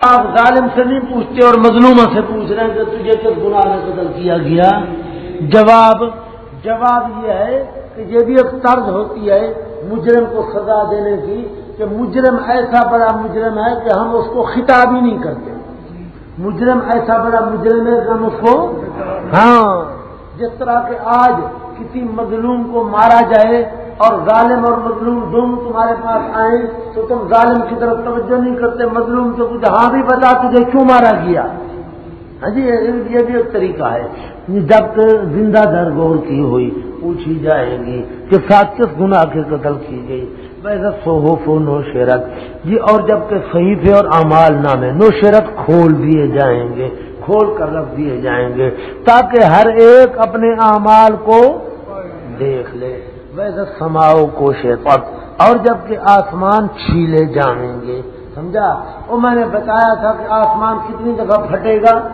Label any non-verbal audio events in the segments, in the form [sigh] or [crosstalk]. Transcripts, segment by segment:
آپ ظالم سے نہیں پوچھتے اور مظلوموں سے پوچھ رہے ہیں کہ تجھے کس گناہ میں قتل کیا گیا؟ جواب جواب یہ ہے کہ یہ بھی ایک طرز ہوتی ہے مجرم کو سزا دینے کی کہ مجرم ایسا بڑا مجرم ہے کہ ہم اس کو خطاب ہی نہیں کرتے۔ مجرم ایسا بڑا مجرم ہے کہ ہم اس کو ہاں جس طرح کہ آج کسی مظلوم کو مارا جائے اور ظالم اور مظلوم دونوں تمہارے پاس آئیں تو تم ظالم کی طرف توجہ نہیں کرتے، مظلوم سے کچھ ہاں بھی بتا تجھے کیوں مارا گیا؟ ہاں جی یہ بھی ایک طریقہ ہے۔ جب زندہ در غور کی ہوئی، پوچھی جائے گی کہ سات کس گنا کے قتل کی گئی؟ ویسے سوہو نو شیرت جی اور جبکہ صحیفے اور امال نامے نو شیرت کھول دیے جائیں گے، کھول کر رکھ دیے جائیں گے، تاکہ ہر ایک اپنے اعمال کو دیکھ لے۔ ویسے سماؤ کو شیپت اور جبکہ آسمان چھیلے جائیں گے۔ سمجھا؟ وہ میں نے بتایا تھا کہ آسمان کتنی دفعہ پھٹے گا؟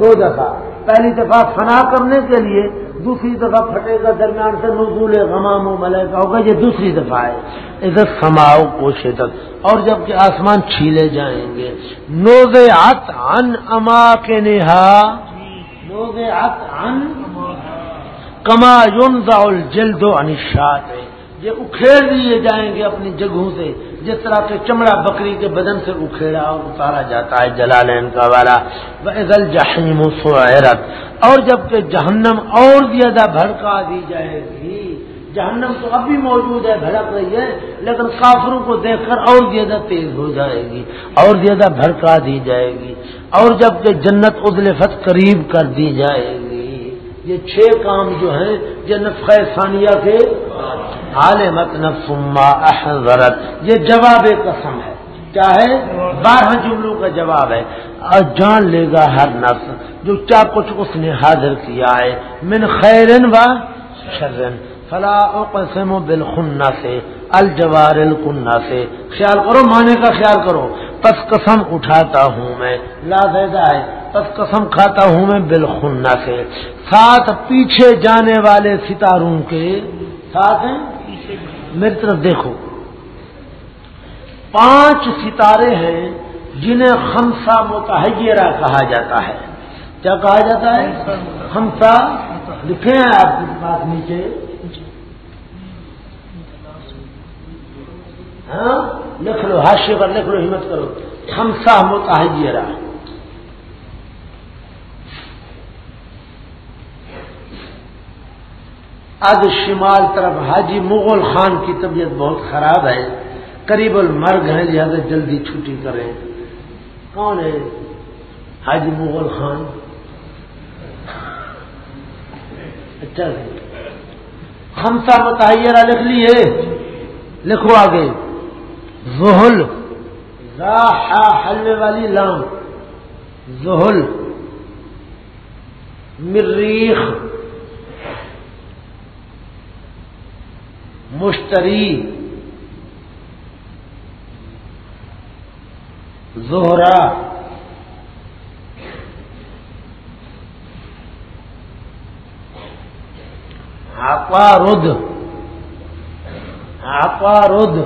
دو دفعہ پہلی دفعہ فنا کرنے کے لیے، دوسری دفعہ پھٹے گا درمیان سے نزول غمام و ملے ہوگا، یہ دوسری دفعہ ہے۔ ادھر سماؤ کو شدت اور جبکہ آسمان چھیلے جائیں گے۔ نوز ات ان اما کے نہا نوز ات ان کما یون جلد و انشاد یہ اکھیڑ دیے جائیں گے اپنی جگہوں سے، جس طرح کے چمڑا بکری کے بدن سے اکھیڑا اور اتارا جاتا ہے جلالین کا والا. جہنم سیرت اور جبکہ جہنم اور زیادہ بھڑکا دی جائے گی، جہنم تو اب بھی موجود ہے، بھڑک رہی ہے، لیکن کافروں کو دیکھ کر اور زیادہ تیز ہو جائے گی، اور زیادہ بھڑکا دی جائے گی، اور جبکہ جنت ادلفت قریب کر دی جائے گی یہ چھ کام جو ہیں، یہ نفق ثانیہ کے عالمت نفسما احضرت یہ جواب قسم ہے۔ کیا ہے؟ بارہ جملوں کا جواب ہے۔ اور جان لے گا ہر نفس جو کیا کچھ اس نے حاضر کیا ہے۔ من خیرن و شرن۔ فلا قسم و سے الجوار القنا سے خیال کرو مانے کا خیال کرو۔ پس قسم اٹھاتا ہوں میں۔ لا ہے پس قسم کھاتا ہوں میں بالخنا سے۔ ساتھ پیچھے جانے والے ستاروں کے ساتھ ہیں۔ میری طرف دیکھو۔ پانچ ستارے ہیں جنہیں خمسا متحرہ کہا جاتا ہے۔ کیا کہا جاتا ہے؟ خمسا لکھے ہیں آپ کے پاس نیچے۔ ہاں؟ لکھ لو ہاشیے پر لکھ لو ہمت کرو۔ خمسا متحرہ آج شمال طرف حاجی مغل خان کی طبیعت بہت خراب ہے۔ قریب المرگ ہے لہٰذا جلدی چھٹی کریں۔ کون ہے حاجی مغل خان؟ اچھا۔ ہمسا بتائیے لکھ لیے۔ لکھو آگے۔ زحل حلوے والی لام. زحل مریخ مشتری. زہرا. ہاپا رد ہاپا رد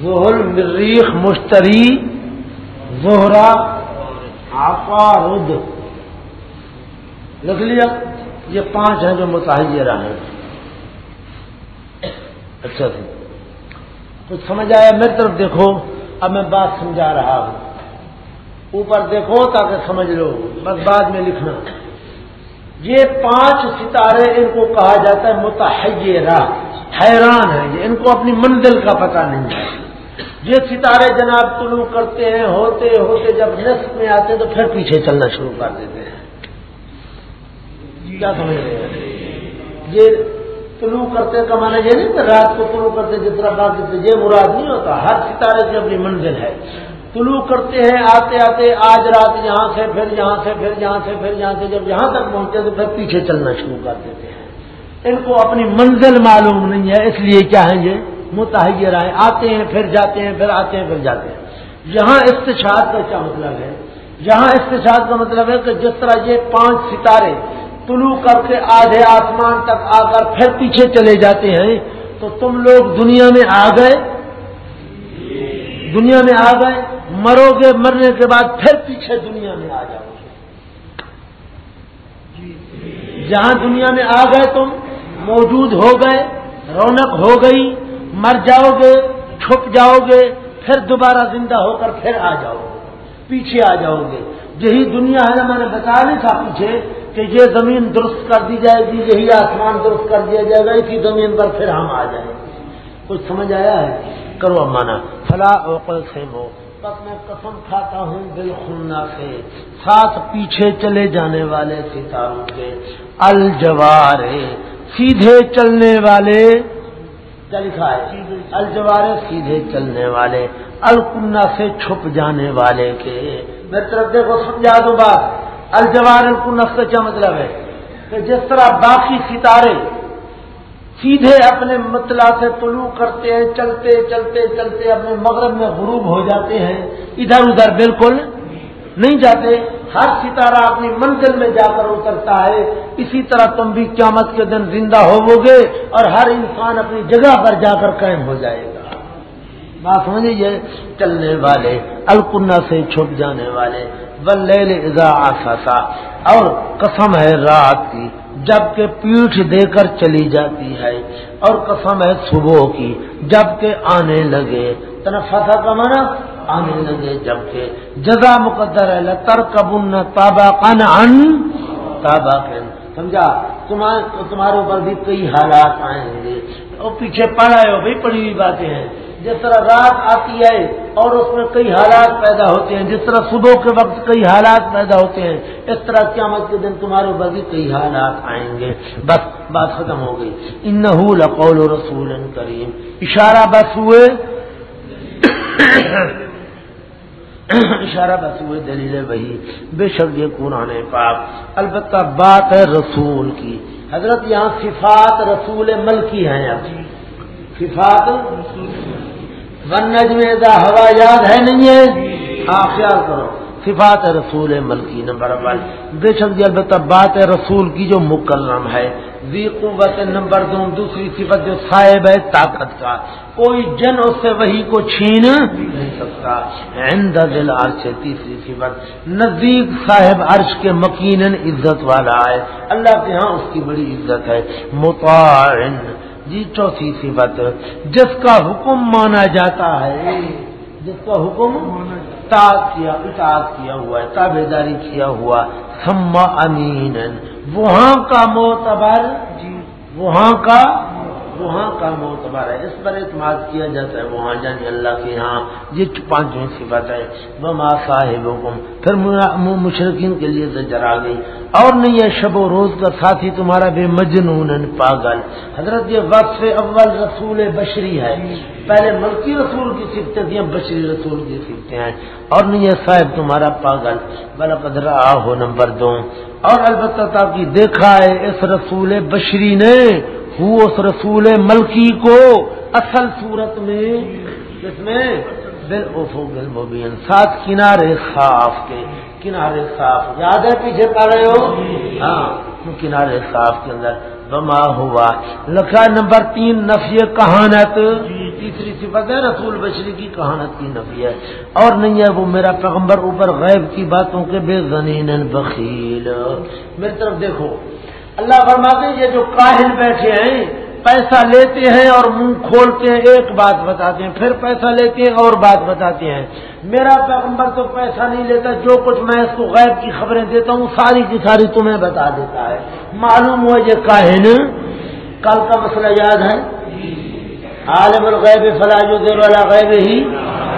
زہل مریخ مشتری زہرا ہاپا لکھ لیا، یہ پانچ ہیں جو متحرہ ہیں۔ اچھا جی۔ کچھ سمجھ آیا؟ میری طرف دیکھو۔ اب میں بات سمجھا رہا ہوں۔ اوپر دیکھو تاکہ سمجھ لو۔ بس بعد میں لکھنا۔ یہ پانچ ستارے ان کو کہا جاتا ہے متحرہ حیران ہے یہ ان کو اپنی منزل کا پتہ نہیں ہے۔ یہ ستارے جناب طلوع کرتے ہیں، ہوتے ہوتے جب نصف میں آتے تو پھر پیچھے چلنا شروع کر دیتے ہیں۔ کیا سمجھ رہے ہیں؟ یہ طلوع کرتے کا مانا یہ نہیں کہ رات کو طلوع کرتے جس طرح بات کرتے یہ مراد نہیں ہوتا، ہر ستارے کی اپنی منزل ہے۔ طلوع کرتے ہیں، آتے آتے آج رات یہاں سے پھر یہاں سے پھر یہاں سے پھر یہاں سے جب یہاں تک پہنچے تو پھر پیچھے چلنا شروع کر دیتے ہیں۔ ان کو اپنی منزل معلوم نہیں ہے، اس لیے کیا ہے یہ؟ متحیر آئے آتے ہیں، پھر جاتے ہیں، پھر آتے ہیں، پھر جاتے ہیں۔ یہاں استشاد کا کیا مطلب ہے؟ یہاں استشاد کا مطلب ہے کہ جس طرح یہ پانچ ستارے طلوع کر کے آدھے آسمان تک آ کر پھر پیچھے چلے جاتے ہیں، تو تم لوگ دنیا میں آ گئے۔ دنیا میں آ گئے، مرو گے، مرنے کے بعد پھر پیچھے دنیا میں آ جاؤ۔ گے جہاں دنیا میں آ گئے تم، موجود ہو گئے، رونق ہو گئی۔ مر جاؤ گے، چھپ جاؤ گے، پھر دوبارہ زندہ ہو کر پھر آ جاؤ گے، پیچھے آ جاؤ گے۔ یہی دنیا ہے نا، میں نے بتا نہیں تھا پیچھے کہ یہ زمین درست کر دی جائے گی، یہی آسمان درست کر دیا جائے گا، اسی زمین پر پھر ہم آ جائیں گے۔ کچھ سمجھ آیا ہے؟ کرو مانا فلاں اوقل سے ہو بس میں قسم کھاتا ہوں دل خننا سے ساتھ پیچھے چلے جانے والے ستاروں کے۔ الجوارے۔ سیدھے چلنے والے کیا لکھا ہے الجوارے سیدھے چلنے والے الکنہ سے چھپ جانے والے کے۔ میں طرف دیکھو، سمجھا دوں بات۔ الجوار الکنف کا کیا مطلب ہے؟ کہ جس طرح باقی ستارے سیدھے اپنے مطلع سے طلوع کرتے ہیں، چلتے چلتے چلتے اپنے مغرب میں غروب ہو جاتے ہیں، ادھر ادھر بالکل نہیں جاتے۔ ہر ستارہ اپنی منزل میں جا کر اترتا ہے۔ اسی طرح تم بھی قیامت کے دن زندہ ہوو گے اور ہر انسان اپنی جگہ پر جا کر قائم ہو جائے گا۔ بات سمجھیے چلنے والے الکنہ سے چھپ جانے والے۔ بل آسا اور قسم ہے رات کی، جبکہ پیٹھ دے کر چلی جاتی ہے۔ اور قسم ہے صبح کی، جبکہ آنے لگے۔ تنفسا کا مانا آنے لگے جبکہ جزا مقدر ہے لتر کبن تابا کن ان تابا کن سمجھا تمہارے اوپر بھی کئی حالات آئیں گے۔ اور پیچھے پڑھا ہے بھائی پڑھی ہوئی باتیں ہیں۔ جس طرح رات آتی ہے اور اس میں کئی حالات پیدا ہوتے ہیں، جس طرح صبح کے وقت کئی حالات پیدا ہوتے ہیں، اس طرح قیامت کے دن تمہارے اوپر بھی کئی حالات آئیں گے۔ بس، بات ختم ہو گئی۔ ان لقول رسول کریم۔ اشارہ بس ہوئے۔ [coughs] اشارہ بس ہوئے دلیل وہی بے شک یہ قرآن پاک۔ البتہ بات ہے رسول کی۔ حضرت یہاں صفات رسول ملکی ہیں اب۔ صفات؟ ون نجم دا ہوا یاد ہے نہیں ہے؟ ہاں خیال کرو۔ صفات رسول ملکی، نمبر ون۔ بے شک جی البتہ بات رسول کی جو مکرم ہے۔ وی قوت نمبر دو، دوسری صفت جو صاحب ہے طاقت کا۔ کوئی جن اس سے وہی کو چھین نہیں سکتا۔ دل عرش تیسری صفت۔ نزدیک صاحب عرش کے مکین عزت والا ہے۔ اللہ کے ہاں اس کی بڑی عزت ہے۔ مطارن جی چوتھی صفت۔ جس کا حکم مانا جاتا ہے۔ جس کا حکم کیا، اطاعت کیا ہوا ہے تابے داری کیا ہوا۔ سما امین وہاں کا معتبر جی وہاں کا وہاں کا معتبر ہے۔ اس پر اعتماد کیا جاتا ہے۔ وہاں جانی اللہ کے یہاں یہ پانچویں صفت ہے بما صاحب حکم پھر مشرقین کے لیے زجر آ گئی۔ اور نہیں ہے شب و روز کا ساتھی تمہارا بے مجنون پاگل۔ حضرت یہ وقف اول رسول بشری ہے۔ پہلے ملکی رسول کی سفتے تھیں بشری رسول کی سفتے ہیں۔ اور نہیں ہے صاحب تمہارا پاگل۔ بلا قدرا ہو نمبر دو۔ اور البتہ تاکہ دیکھا ہے، اس رسول بشری نے اس رسول ملکی کو اصل صورت میں، جس میں بل اوفو بل مبین ساتھ کنارے صاف کے، کنارے صاف، یاد ہے پیچھے پا رہے ہو؟ ہاں کنارے صاف کے اندر؟ بما ہوا، لکھا نمبر تین، نفی کہانت۔ تیسری صفت ہے رسول بشری کی کہانت کی نفی ہے۔ اور نہیں ہے وہ میرا پیغمبر اوپر غیب کی باتوں کے بے زنین بخیل۔ میری طرف دیکھو اللہ فرماتے ہیں یہ جو کاہل بیٹھے ہیں پیسہ لیتے ہیں اور منہ کھولتے ہیں ایک بات بتاتے ہیں پھر پیسہ لیتے ہیں اور بات بتاتے ہیں۔ میرا پیغمبر تو پیسہ نہیں لیتا جو کچھ میں اس کو غیب کی خبریں دیتا ہوں ساری کی ساری تمہیں بتا دیتا ہے۔ معلوم ہوا یہ کاہن؟ کل کا مسئلہ یاد ہے؟ عالم الغیب فلاح جو دیر والا غیب ہی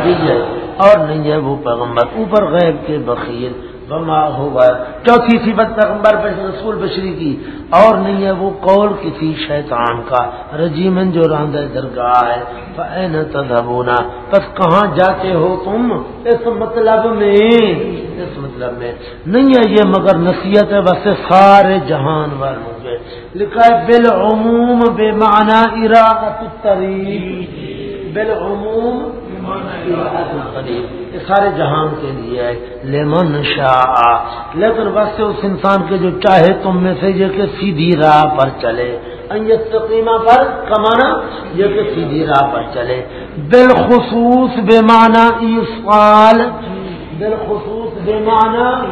دیجیے اور نہیں ہے وہ پیغمبر اوپر غیب کے بخیر بما ہوگا چوتھی صفت پیغمبر رسول بشری کی، اور نہیں ہے وہ قول کسی شیطان کا۔ رجیمن جو راندہ درگاہ ہے تدبونا بس کہاں جاتے ہو تم؟ اس مطلب میں، اس مطلب میں۔ نہیں ہے یہ مگر نصیحت ہے بس سارے جہان والوں کے لکھا ہے، بالعموم بے معنی ارادت بالعموم یہ سارے جہان کے لیے لیمن شاہ۔ لیکن بس اس انسان کے جو چاہے تم میں سے یہ کہ سیدھی راہ پر چلے۔ انتقیمہ پر کمانا، یہ کہ سیدھی راہ پر چلے۔ بالخصوص بے معنی ایسال بالخصوص بے معنی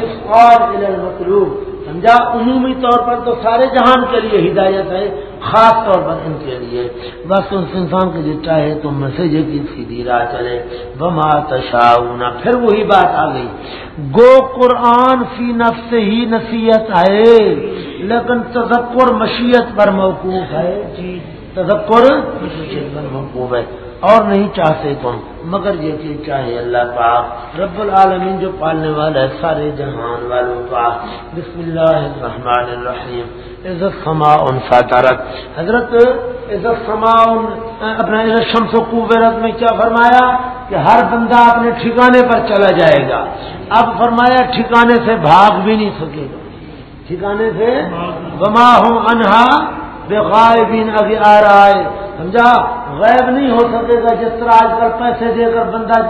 ایسال المطلوب۔ سمجھا؟ عمومی طور پر تو سارے جہان کے لیے ہدایت ہے۔ خاص طور پر ان کے لیے۔ بس اس انسان کو جو چاہے تو مسجد کی سیدھی راہ چلے۔ بما تشاؤنا پھر وہی بات آ گئی۔ گو قرآن فی نفس ہی نصیحت ہے لیکن تذکر مشیت پر موقوف ہے۔ جی۔ تذکر مشیت پر موقوف ہے۔ اور نہیں چاہتے تم۔ مگر یہ چیز چاہے اللہ پاک رب العالمین جو پالنے والا ہے سارے جہان والوں کا۔ بسم اللہ الرحمن الرحیم۔ عزت سما ان فاترت حضرت عزت سما اپنا عزت شمس و قوبرت میں کیا فرمایا؟ کہ ہر بندہ اپنے ٹھکانے پر چلا جائے گا۔ اب فرمایا ٹھکانے سے بھاگ بھی نہیں سکے گا۔ ٹھکانے سے بما ہوں انہا بے غائبین ابھی آ رہا ہے۔ سمجھا؟ غائب نہیں ہو سکے گا جس طرح آج کل پیسے دے کر بندہ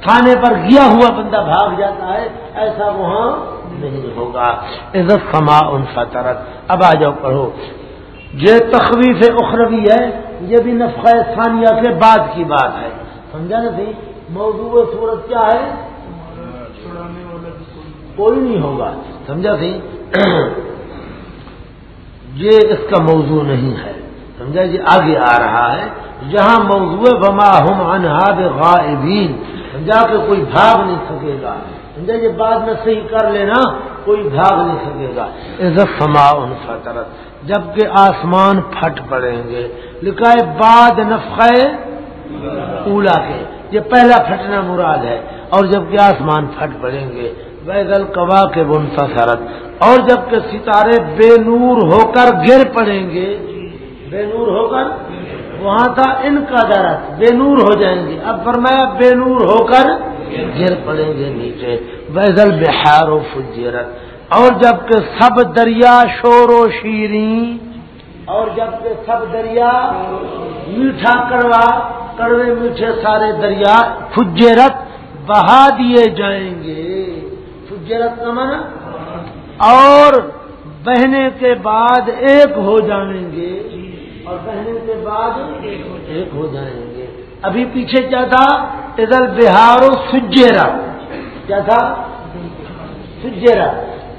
تھانے پر گیا ہوا بندہ بھاگ جاتا ہے، ایسا وہاں نہیں ہوگا۔ عزت سما ان فطرت اب آ جاؤ، پڑھو۔ یہ تخویف اخروی ہے، یہ بھی نفقہ ثانیہ کے بعد کی بات ہے۔ سمجھا نا سی موضوع صورت کیا ہے؟ کوئی نہیں ہوگا۔ سمجھا سی یہ اس کا موضوع نہیں ہے۔ سمجھا جی آگے آ رہا ہے جہاں موضوع بما ہم انہاب غائبین سمجھا کہ کوئی بھاگ نہیں سکے گا۔ سمجھا یہ بعد میں صحیح کر لینا، کوئی بھاگ نہیں سکے گا۔ عزت سما ان فطرت جبکہ آسمان پھٹ پڑیں گے۔ لکھا ہے، بعد نفقے اولا کے۔ یہ پہلا پھٹنا مراد ہے۔ اور جبکہ آسمان پھٹ پڑیں گے ویدل کوا کے بن سرت اور جبکہ ستارے بے نور ہو کر گر پڑیں گے بے نور ہو کر وہاں تھا ان کا درخت بے نور ہو جائیں گے۔ اب فرمایا، بے نور ہو کر گر پڑیں گے نیچے۔ ویزل بہار و فجرت۔ اور جبکہ سب دریا شور و شیریں، اور جبکہ سب دریا میٹھا کڑوا، کڑوے میٹھے سارے دریا فجرت بہا دیے جائیں گے۔ فجرت کا من اور بہنے کے بعد ایک ہو جائیں گے۔ اور بہنے کے بعد ایک ہو جائیں گے۔ ابھی پیچھے کیا تھا؟ ادھر بہار و سجیرا کیا تھا؟ سجیرا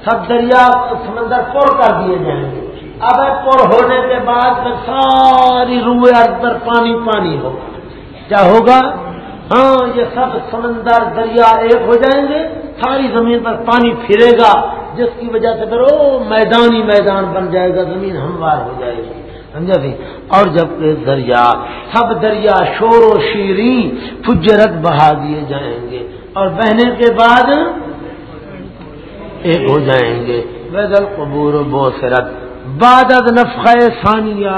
سب دریا سمندر پور کر دیے جائیں گے۔ اب پور ہونے کے بعد میں ساری روئے پر پانی پانی ہوگا کیا ہوگا؟ ہاں یہ سب سمندر دریا ایک ہو جائیں گے۔ ساری زمین پر پانی پھرے گا جس کی وجہ سے پھر وہ میدانی میدان بن جائے گا زمین ہموار ہو جائے گی۔ سمجھا سی اور جبکہ دریا، سب دریا شور و شیری فجرت بہا دیے جائیں گے۔ اور بہنے کے بعد ایک ہو جائیں گے۔ ویدل قبور بو سرت باد نفق ثانیہ۔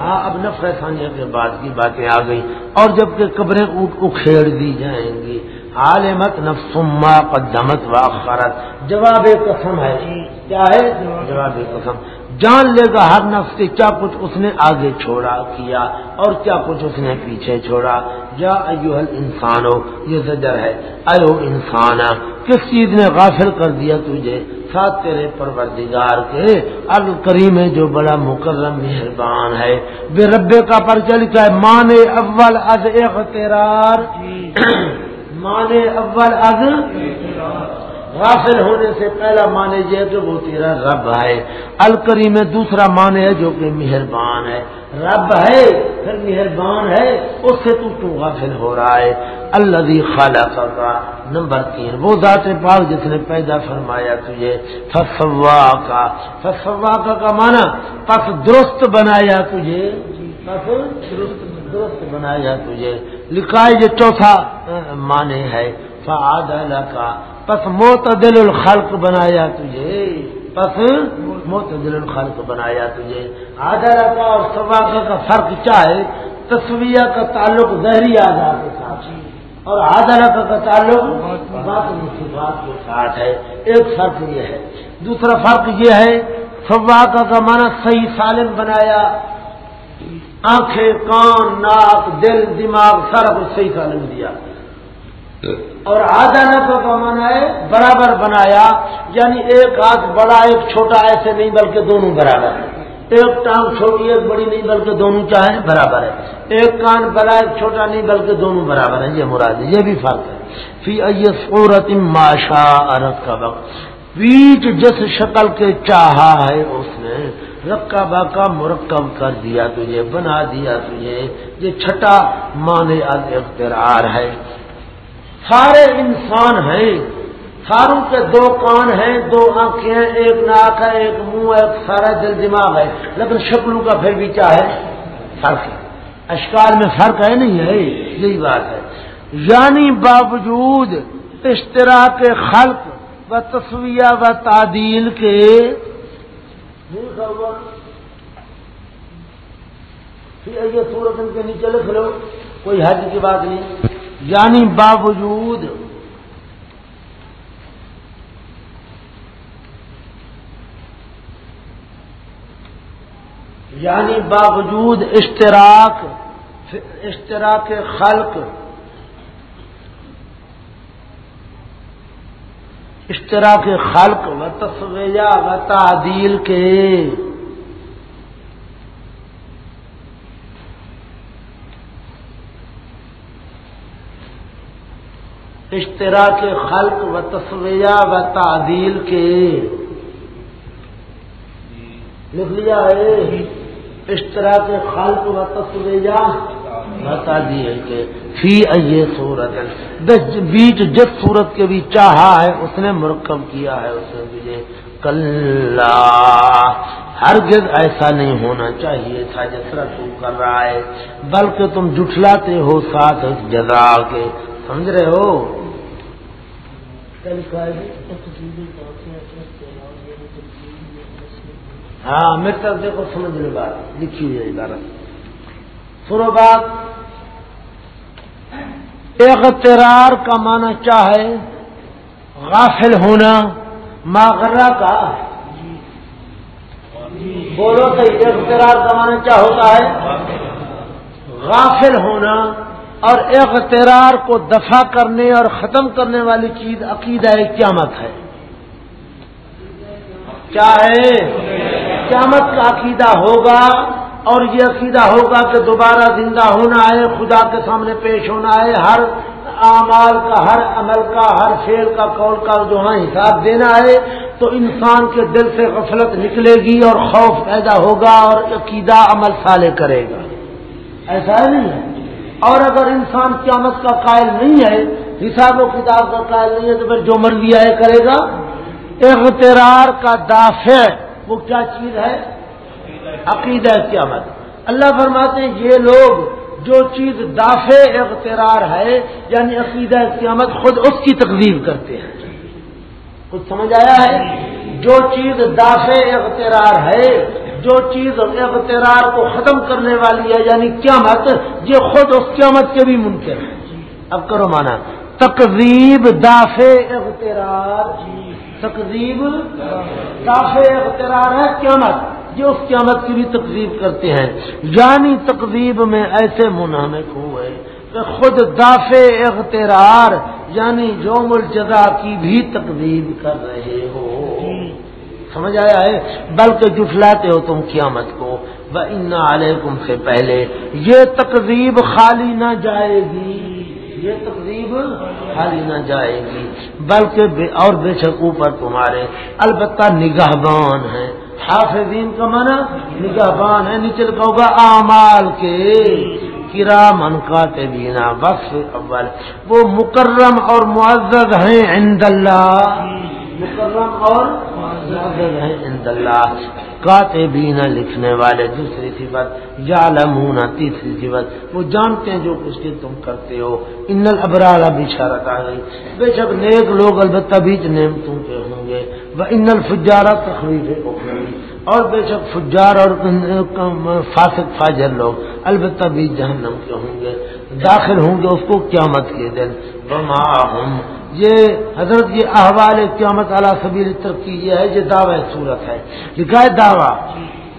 ہاں اب نفق ثانیہ کے بعد کی باتیں آ گئی اور جبکہ قبریں اونٹ کو کھیڑ دی جائیں گی۔ عالمت نفسما قدمت واخرت جواب قسم ہے۔ کیا ہے؟ جواب قسم۔ جان لے گا ہر نفس سے کیا کچھ اس نے آگے چھوڑا کیا اور کیا کچھ اس نے پیچھے چھوڑا۔ جا ایو انسان ہو یہ زجر ہے۔ ایو انسان کس چیز نے غافل کر دیا تجھے؟ ساتھ تیرے پروردگار کے۔ الکریم جو بڑا مکرم مہربان ہے۔ بے ربے کا پرچل کیا ہے۔ مانے اول از اخترار مانے اول از غافل ہونے سے پہلا مانے یہ کہ وہ تیرا رب ہے۔ الکری میں دوسرا مانے ہے جو کہ مہربان ہے۔ رب ہے، پھر مہربان ہے، اس سے تو تو غافل ہو رہا ہے۔ اللہ خالہ کر نمبر تین، وہ ذات پاک جس نے پیدا فرمایا تجھے۔ فسوا کا فسوا کا کا مانا پس درست بنایا تجھے۔ جی، پس درست بنایا تجھے۔ لکھا ہے یہ چوتھا مانے ہے۔ فعاد کا پس معتدل الخلق بنایا تجھے، پس معتدل الخلق بنایا تجھے۔ آدھا کا اور سواقع کا فرق کیا ہے؟ تصویہ کا تعلق ظہری آدھار کے ساتھ اور آدھا کا تعلق صفات کے ساتھ ہے۔ ایک فرق یہ ہے۔ دوسرا فرق یہ ہے سواقع کا معنی صحیح سالم بنایا۔ آنکھیں، کان، ناک، دل، دماغ سارا کچھ صحیح سالم دیا۔ اور آدھا نفع کا مانا ہے برابر بنایا یعنی ایک ہاتھ بڑا، ایک چھوٹا، ایسے نہیں بلکہ دونوں برابر ہے ایک ٹانگ چھوٹی، ایک بڑی نہیں بلکہ دونوں چاہیں برابر ہے ایک کان بڑا، ایک چھوٹا نہیں بلکہ دونوں برابر ہیں۔ یہ مراد ہے، یہ بھی فرق ہے۔ فی صورت ماشا ارت کا وقت۔ پیٹ جس شکل کے چاہا ہے، اس نے رکا باقا مرکب کر دیا تجھے، بنا دیا تجھے۔ یہ چھٹا مانے اخترار ہے۔ سارے انسان ہیں۔ ساروں کے دو کان ہیں، دو آنکھیں ہیں، ایک ناک ہے، ایک منہ ہے، ایک سارا دل دماغ ہے۔ لیکن شکلوں کا پھر بھی کیا ہے؟ فرق ہے۔ اشکال میں فرق ہے نہیں ہے؟ یہی بات ہے۔ یعنی باوجود اشتراک خلق و تصویہ و تعدیل کے یہ سورت ان کے نیچے لکھ لو، کوئی حج کی بات نہیں۔ یعنی باوجود یعنی باوجود اشتراک اشتراک خلق اشتراک خلق و تصویہ و تعدیل کے اشتراک خلق و تصویہ و تعدیل کے۔ لکھ لیا ہے۔ اشتراک خلق و تصویہ بتا دیے کہ فی اے سورت بیچ جس صورت کے بھی چاہا ہے، اس نے مرکب کیا ہے اس نے کل ہرگز ایسا نہیں ہونا چاہیے تھا جس طرح تم کر رہا ہے۔ بلکہ تم جٹلاتے ہو ساتھ جزا کے۔ سمجھ رہے ہو؟ ہاں میرے طرف دیکھو سمجھنے بات، لکھی ہوئی ہے عبارت۔ سنو بات۔ اغترار کا معنی چاہے غافل ہونا ماغرہ کا۔ بولو کہ اغترار کا معنی کیا ہوتا ہے؟ غافل ہونا۔ اور اغترار کو دفع کرنے اور ختم کرنے والی چیز عقیدہ قیامت ہے۔ چاہے قیامت کا عقیدہ ہوگا اور یہ عقیدہ ہوگا کہ دوبارہ زندہ ہونا ہے، خدا کے سامنے پیش ہونا ہے، ہر اعمال کا، ہر عمل کا، ہر فیل کا، قول کا جو ہے حساب دینا ہے تو انسان کے دل سے غفلت نکلے گی اور خوف پیدا ہوگا اور عقیدہ عمل سالے کرے گا۔ ایسا ہے نہیں؟ ہے اور اگر انسان قیامت کا قائل نہیں ہے، حساب و کتاب کا قائل نہیں ہے، تو پھر جو مرضی آئے کرے گا۔ اغترار کا دافع، وہ کیا چیز ہے؟ عقیدہ قیامت۔ اللہ فرماتے ہیں، یہ لوگ جو چیز دافع اغترار ہے یعنی عقیدہ قیامت، خود اس کی تقریب کرتے ہیں۔ کچھ سمجھ آیا ہے؟ جو چیز دافع اغترار ہے جو چیز اغترار کو ختم کرنے والی ہے یعنی قیامت، یہ خود اس قیامت کے بھی ممکن ہے۔ اب کرو مانا تقریب دافع اغترار تقریب دافع اغترار ہے قیامت۔ یہ اس قیامت کی بھی تقریب کرتے ہیں۔ یعنی تقریب میں ایسے منامک ہوئے کہ خود دافع اغترار یعنی جوم الجزا کی بھی تقریب کر رہے ہو۔ سمجھ آیا ہے؟ بلکہ جٹلاتے ہو تم قیامت کو۔ ان علیکم سے پہلے۔ یہ تقریب خالی نہ جائے گی۔ یہ تقریب خالی نہ جائے گی۔ بلکہ اور بے شک اوپر تمہارے۔ البتہ نگہبان ہے حافظین کا منع نگہبان ہے نیچے لکھا ہوگا، اعمال کے۔ کرا من کا تبینا بخش اول۔ وہ مکرم اور معزز ہیں عند اللہ۔ مکرم اور کاتبین لکھنے والے دوسری صفت یا لمونا تیسری صفت۔ وہ جانتے ہیں جو کچھ تم کرتے ہو۔ ان البرال بشارت آ گئی۔ بے شک نیک لوگ البتہ بیچ نعمتوں کے ہوں گے۔ وہ ان الفجارہ تخریف اور بے شک فجار اور فاسق فاجر لوگ البتہ بیچ جہنم کے ہوں گے۔ داخل ہوں گے اس کو قیامت کے دن۔ بما ہم یہ حضرت یہ احوال قیامت علی سبیل ترقی یہ ہے، یہ دعوی صورت ہے۔ لکھا ہے دعویٰ۔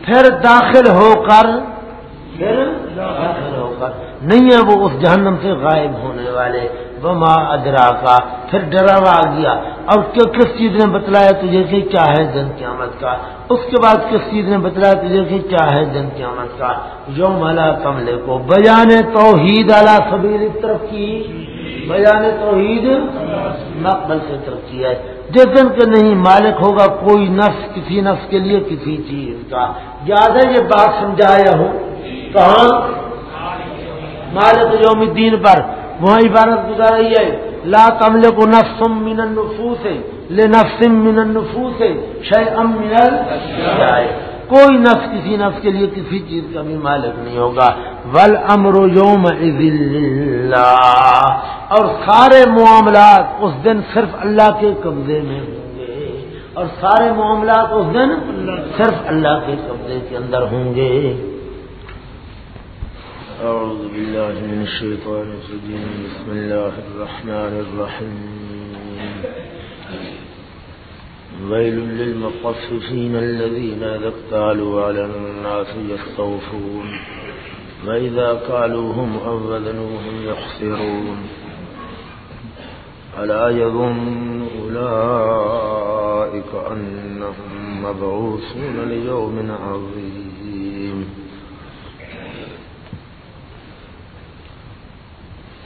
پھر داخل ہو کر، پھر داخل ہو کر۔ نہیں ہے وہ اس جہنم سے غائب ہونے والے۔ وما ادرا کا پھر ڈراوا آ گیا۔ اور کس چیز نے بتلایا تجھے کہ کیا ہے جن قیامت کا؟ اس کے بعد کس چیز نے بتلایا تجھے کہ کیا ہے جن قیامت کا؟ جو ملا کملے کو بیان توحید اعلیٰ سبیل طرف کی بیان توحید مقبل سے طرف کی ہے۔ جس دن کے نہیں مالک ہوگا کوئی نفس، کسی نفس کے لیے کسی چیز کا۔ یاد ہے یہ بات سمجھایا ہوں؟ کہاں؟ مالک یوم الدین پر۔ وہاں عبارت گزار رہی ہے۔ لا تمل کو نفسم من النفوس لے نفسم من النفوس شے ام من کوئی نفس کسی نفس کے لیے کسی چیز کا بھی مالک نہیں ہوگا۔ ول امر یوم اور سارے معاملات اس دن صرف اللہ کے قبضے میں ہوں گے۔ اور سارے معاملات اس دن صرف اللہ کے قبضے کے اندر ہوں گے۔ أعوذ بالله من الشيطان الرجيم بسم الله الرحمن الرحيم ويل للمطففين الذين إذا على الناس يستوفون وإذا قالوهم أو وذنوهم يخسرون ألا يظن أولئك أنهم مبعوثون ليوم عظيم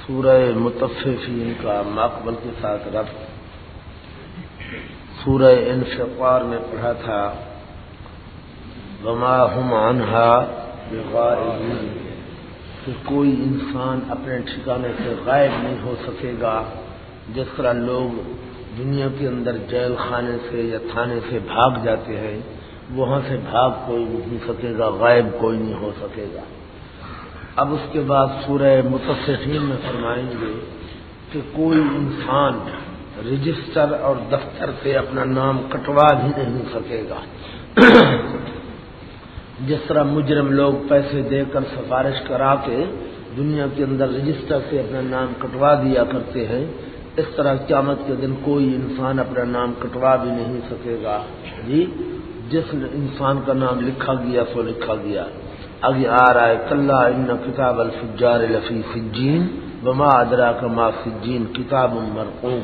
سورہ متففین کا مقبل کے ساتھ رب سورہ انفقار میں پڑھا تھا بما ہم انہا کہ کوئی انسان اپنے ٹھکانے سے غائب نہیں ہو سکے گا، جس طرح لوگ دنیا کے اندر جیل خانے سے یا تھانے سے بھاگ جاتے ہیں، وہاں سے بھاگ کوئی نہیں سکے گا، غائب کوئی نہیں ہو سکے گا۔ اب اس کے بعد سورہ متصفین میں فرمائیں گے کہ کوئی انسان رجسٹر اور دفتر سے اپنا نام کٹوا بھی نہیں سکے گا۔ جس طرح مجرم لوگ پیسے دے کر سفارش کرا کے دنیا کے اندر رجسٹر سے اپنا نام کٹوا دیا کرتے ہیں، اس طرح قیامت کے دن کوئی انسان اپنا نام کٹوا بھی نہیں سکے گا۔ جی جس انسان کا نام لکھا گیا سو لکھا گیا۔ آگے آ رہا ہے کل ان کتاب الفجار لفی فجین بما ادرا کا ما فجین کتاب مرقوم۔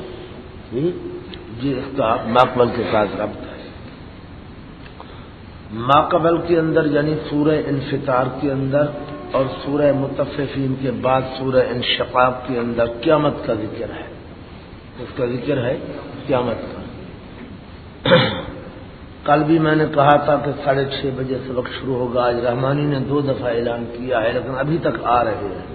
جی اس کا ماقبل کے ساتھ ربط ہے ماقبل کے اندر یعنی سورہ انفطار کے اندر اور سورہ متفقین کے بعد سورہ انشقاق کے اندر قیامت کا ذکر ہے۔ اس کا ذکر ہے قیامت کا کل بھی میں نے کہا تھا کہ ساڑھے چھ بجے سے وقت شروع ہوگا۔ آج رحمانی نے دو دفعہ اعلان کیا ہے، لیکن ابھی تک آ رہے ہیں۔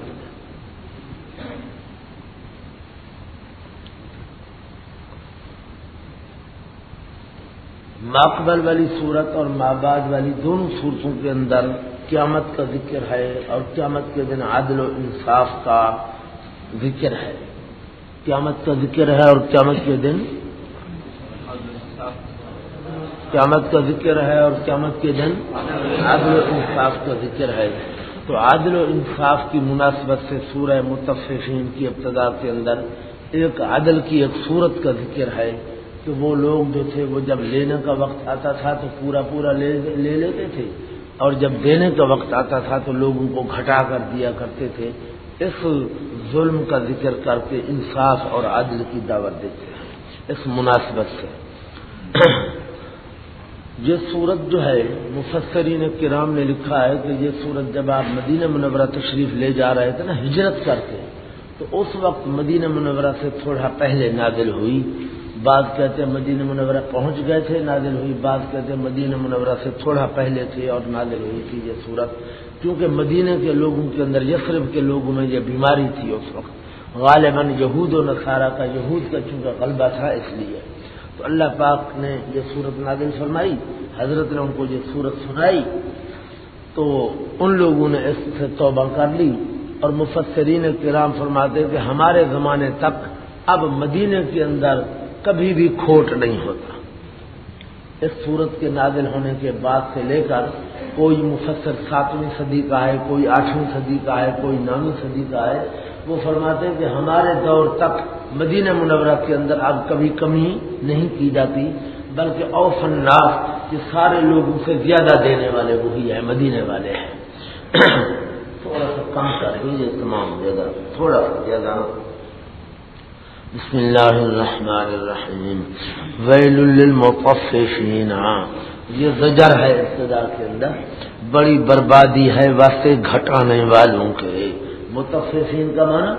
ماقبل والی صورت اور ماباد والی دونوں صورتوں کے اندر قیامت کا ذکر ہے اور قیامت کے دن عدل و انصاف کا ذکر ہے۔ قیامت کا ذکر ہے اور قیامت کے دن قیامت کا ذکر ہے اور قیامت کے دن عادل و انصاف کا ذکر ہے۔ تو عادل و انصاف کی مناسبت سے سورہ متفقین کی ابتدا کے اندر ایک عادل کی ایک صورت کا ذکر ہے۔ کہ وہ لوگ جو تھے وہ جب لینے کا وقت آتا تھا تو پورا پورا لے لے لیتے تھے اور جب دینے کا وقت آتا تھا تو لوگوں کو گھٹا کر دیا کرتے تھے اس ظلم کا ذکر کر کے انصاف اور عادل کی دعوت دیتے ہیں اس مناسبت سے [clears throat] یہ سورت جو ہے مفسرین کرام نے لکھا ہے کہ یہ سورت جب آپ مدینہ منورہ تشریف لے جا رہے تھے نا، ہجرت کر کے، تو اس وقت مدینہ منورہ سے تھوڑا پہلے نازل ہوئی۔ بعض کہتے ہیں مدینہ منورہ پہنچ گئے تھے، نازل ہوئی۔ بعض کہتے ہیں مدینہ منورہ سے تھوڑا پہلے تھے اور نازل ہوئی تھی یہ سورت کیونکہ مدینہ کے لوگوں کے اندر یسرف کے لوگوں میں یہ بیماری تھی اس وقت۔ غالباً یہود و نصارہ کا، یہود کا چونکہ غلبہ تھا اس لیے۔ تو اللہ پاک نے یہ صورت نازل فرمائی، حضرت نے ان کو یہ صورت سنائی۔ تو ان لوگوں نے اس سے توبہ کر لی اور مفسرین کرام فرماتے کہ ہمارے زمانے تک اب مدینے کے اندر کبھی بھی کھوٹ نہیں ہوتا۔ اس صورت کے نازل ہونے کے بعد سے لے کر کوئی مفسر ساتویں صدی کا ہے، کوئی آٹھویں صدی کا ہے، کوئی نویں صدی کا ہے، وہ فرماتے ہیں کہ ہمارے دور تک مدینہ منورہ کے اندر اب کبھی کمی نہیں کی جاتی، بلکہ اوفن ناس کہ سارے لوگ اسے زیادہ دینے والے وہی ہیں، مدینے والے ہیں۔ [coughs] تھوڑا سا کم کر دیجیے تمام جگہ تھوڑا سا زیادہ۔ بسم اللہ الرحمن الرحیم۔ ویل للمطففین۔ یہ زجر ہے ابتدا کے اندر۔ بڑی بربادی ہے واسطے گھٹانے والوں کے۔ متفقین کا معنی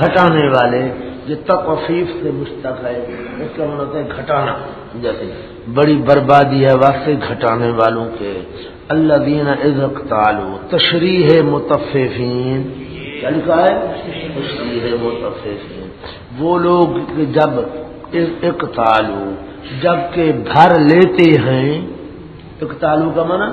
گھٹانے والے یہ تقفیف سے مشتق ہے۔ اس کا معنی ہوتا ہے گھٹانا۔ جیسے بڑی بربادی ہے واسطے گھٹانے والوں کے۔ اللہ دین عزق تعلو تشریح متفقین کیا لکھا ہے؟ تشریح متفقین وہ لوگ جب ایک تالو جبکہ بھر لیتے ہیں ایک تالو کا منع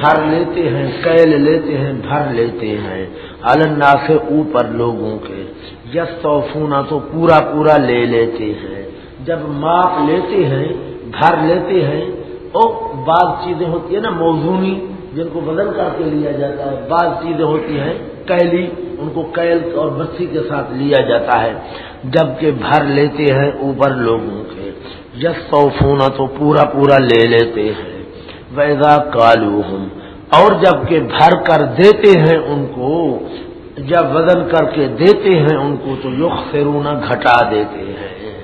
بھر لیتے ہیں کیل لیتے ہیں، بھر لیتے ہیں۔ النا سے اوپر لوگوں کے۔ یس توفونا تو پورا پورا لے لیتے ہیں۔ جب ماپ لیتے ہیں بھر لیتے ہیں، او بعض چیزیں ہوتی ہیں نا موزونی، جن کو بدل کر کے لیا جاتا ہے، بعض چیزیں ہوتی ہیں کیلی ان کو کیل اور بچی کے ساتھ لیا جاتا ہے، جبکہ بھر لیتے ہیں اوپر لوگوں کے۔ یس توفونا تو پورا پورا لے لیتے ہیں۔ ویزا کالو ہوں اور جبکہ بھر کر دیتے ہیں ان کو، جب وزن کر کے دیتے ہیں ان کو تو یخ سرونا گھٹا دیتے ہیں۔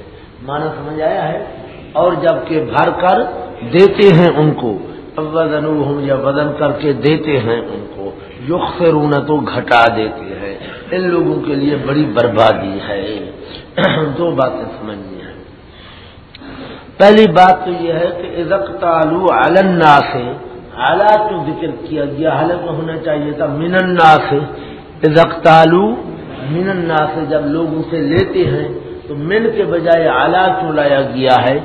مانا سمجھ آیا ہے؟ اور جبکہ بھر کر دیتے ہیں ان کو وزن ہوں یا وزن کر کے دیتے ہیں ان کو۔ یخ تو گھٹا دیتے ہیں۔ ان لوگوں کے لیے بڑی بربادی ہے۔ دو باتیں سمجھنی ہیں۔ پہلی بات تو یہ ہے کہ عزق تعلو علنا سے حالات کو ذکر کیا گیا۔ حالت ہونا چاہیے تھا مننا سے رختالو مننا سے جب لوگوں سے لیتے ہیں تو من کے بجائے اعلیٰ کیوں لایا گیا ہے۔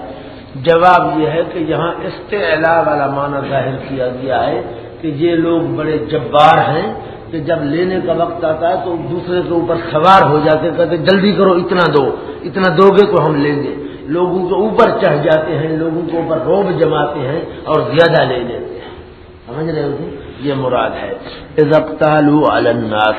جواب یہ ہے کہ یہاں استعلا والا معنی ظاہر کیا گیا ہے۔ کہ یہ لوگ بڑے جبار ہیں کہ جب لینے کا وقت آتا ہے تو دوسرے کے اوپر سوار ہو جاتے کہتے جلدی کرو، اتنا دو اتنا دو گے تو ہم لیں گے۔ لوگوں کے اوپر چڑھ جاتے ہیں، لوگوں کے اوپر روب جماتے ہیں اور زیادہ لے لیتے ہیں۔ سمجھ رہے ہو یہ مراد ہے۔ الناس،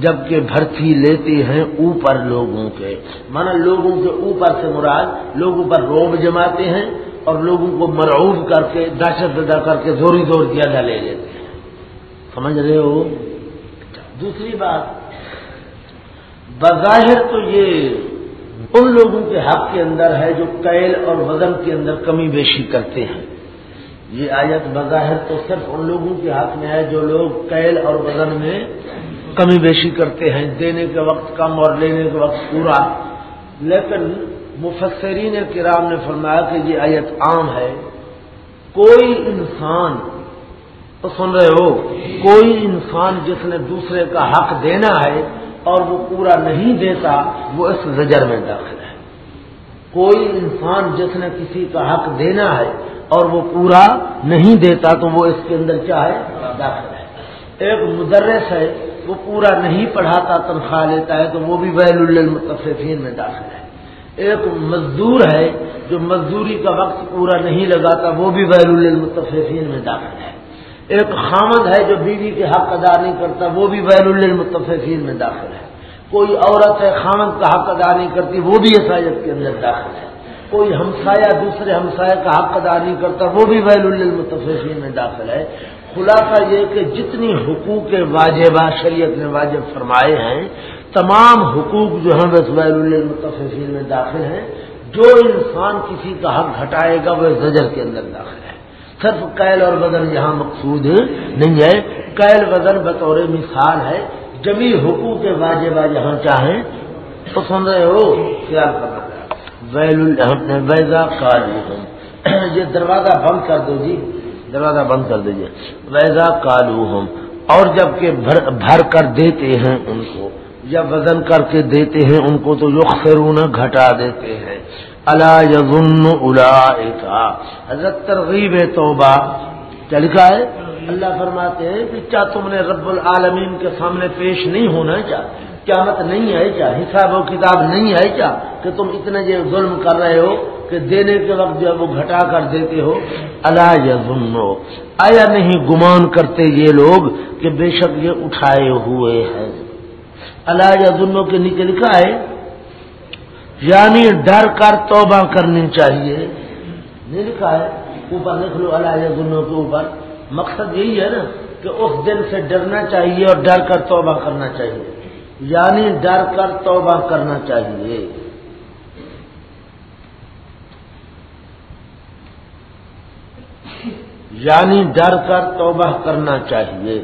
جبکہ بھرتی لیتے ہیں اوپر لوگوں کے۔ مانا لوگوں کے اوپر سے مراد، لوگوں پر روب جماتے ہیں اور لوگوں کو مرعوب کر کے دہشت زدہ کر کے زوری زور زیادہ لے لیتے ہیں سمجھ رہے ہو؟ دوسری بات، بظاہر تو یہ ان لوگوں کے حق کے اندر ہے جو کیل اور وزن کے اندر کمی بیشی کرتے ہیں۔ یہ آیت بظاہر تو صرف ان لوگوں کے ہاتھ میں ہے جو لوگ کیل اور وزن میں کمی بیشی کرتے ہیں۔ دینے کے وقت کم اور لینے کے وقت پورا۔ لیکن مفسرین کرام نے فرمایا کہ یہ آیت عام ہے۔ کوئی انسان، تو سن رہے ہو، کوئی انسان جس نے دوسرے کا حق دینا ہے اور وہ پورا نہیں دیتا، وہ اس زجر میں داخل ہے۔ کوئی انسان جس نے کسی کا حق دینا ہے اور وہ پورا نہیں دیتا، تو وہ اس کے اندر کیا ہے؟ داخل ہے۔ ایک مدرس ہے، وہ پورا نہیں پڑھاتا، تنخواہ لیتا ہے، تو وہ بھی ویل المتفین میں داخل ہے۔ ایک مزدور ہے جو مزدوری کا وقت پورا نہیں لگاتا، وہ بھی ویل المتفین میں داخل ہے۔ ایک خامد ہے جو بیوی کے حق ادا نہیں کرتا، وہ بھی ویل المتفین میں داخل ہے۔ کوئی عورت ہے، خامد کا حق ادا نہیں کرتی، وہ بھی عیسائیت کے اندر داخل ہے۔ کوئی ہمسایا دوسرے ہمسایہ کا حق ادا نہیں کرتا، وہ بھی ویل المتفین میں داخل ہے۔ خلاصہ یہ کہ جتنی حقوق واجبہ، شریعت نے واجب فرمائے ہیں تمام حقوق جو ہیں بس ویل المتفین میں داخل ہیں، جو انسان کسی کا حق گھٹائے گا، وہ زجر کے اندر داخل ہے۔ صرف قیل اور بدن یہاں مقصود نہیں ہے۔ قیل بدن بطور مثال ہے۔ جمی حقوق واجبہ یہاں چاہیں۔ تو سن رہے ہو؟ خیال کرنا ویل ویزا کالو ہم یہ دروازہ بند کر دو جی۔ دروازہ بند کر دیجیے ویزا کالو ہم اور جبکہ بھر کر دیتے ہیں ان کو۔ یا وزن کر کے دیتے ہیں ان کو تو یخرون گھٹا دیتے ہیں۔ اللہ یزن الا حضرت ترغیب توبہ۔ کیا لکھا ہے؟ اللہ فرماتے ہیں کہ کیا تم نے رب العالمین کے سامنے پیش نہیں ہونا چاہتے قیامت نہیں ہے کیا؟ حساب و کتاب نہیں ہے کیا کہ تم اتنے جو ظلم کر رہے ہو کہ دینے کے وقت جو ہے وہ گھٹا کر دیتے ہو؟ اللہ یا آیا نہیں گمان کرتے یہ لوگ کہ بے شک یہ اٹھائے ہوئے ہیں؟ اللہ یا کے نیچے لکھا ہے یعنی ڈر کر توبہ کرنی چاہیے۔ نہیں لکھا ہے، اوپر لکھ لو اللہ یا کے اوپر۔ مقصد یہی ہے نا کہ اس دن سے ڈرنا چاہیے اور ڈر کر توبہ کرنا چاہیے۔ یعنی ڈر کر توبہ کرنا چاہیے۔ یعنی ڈر کر توبہ کرنا چاہیے۔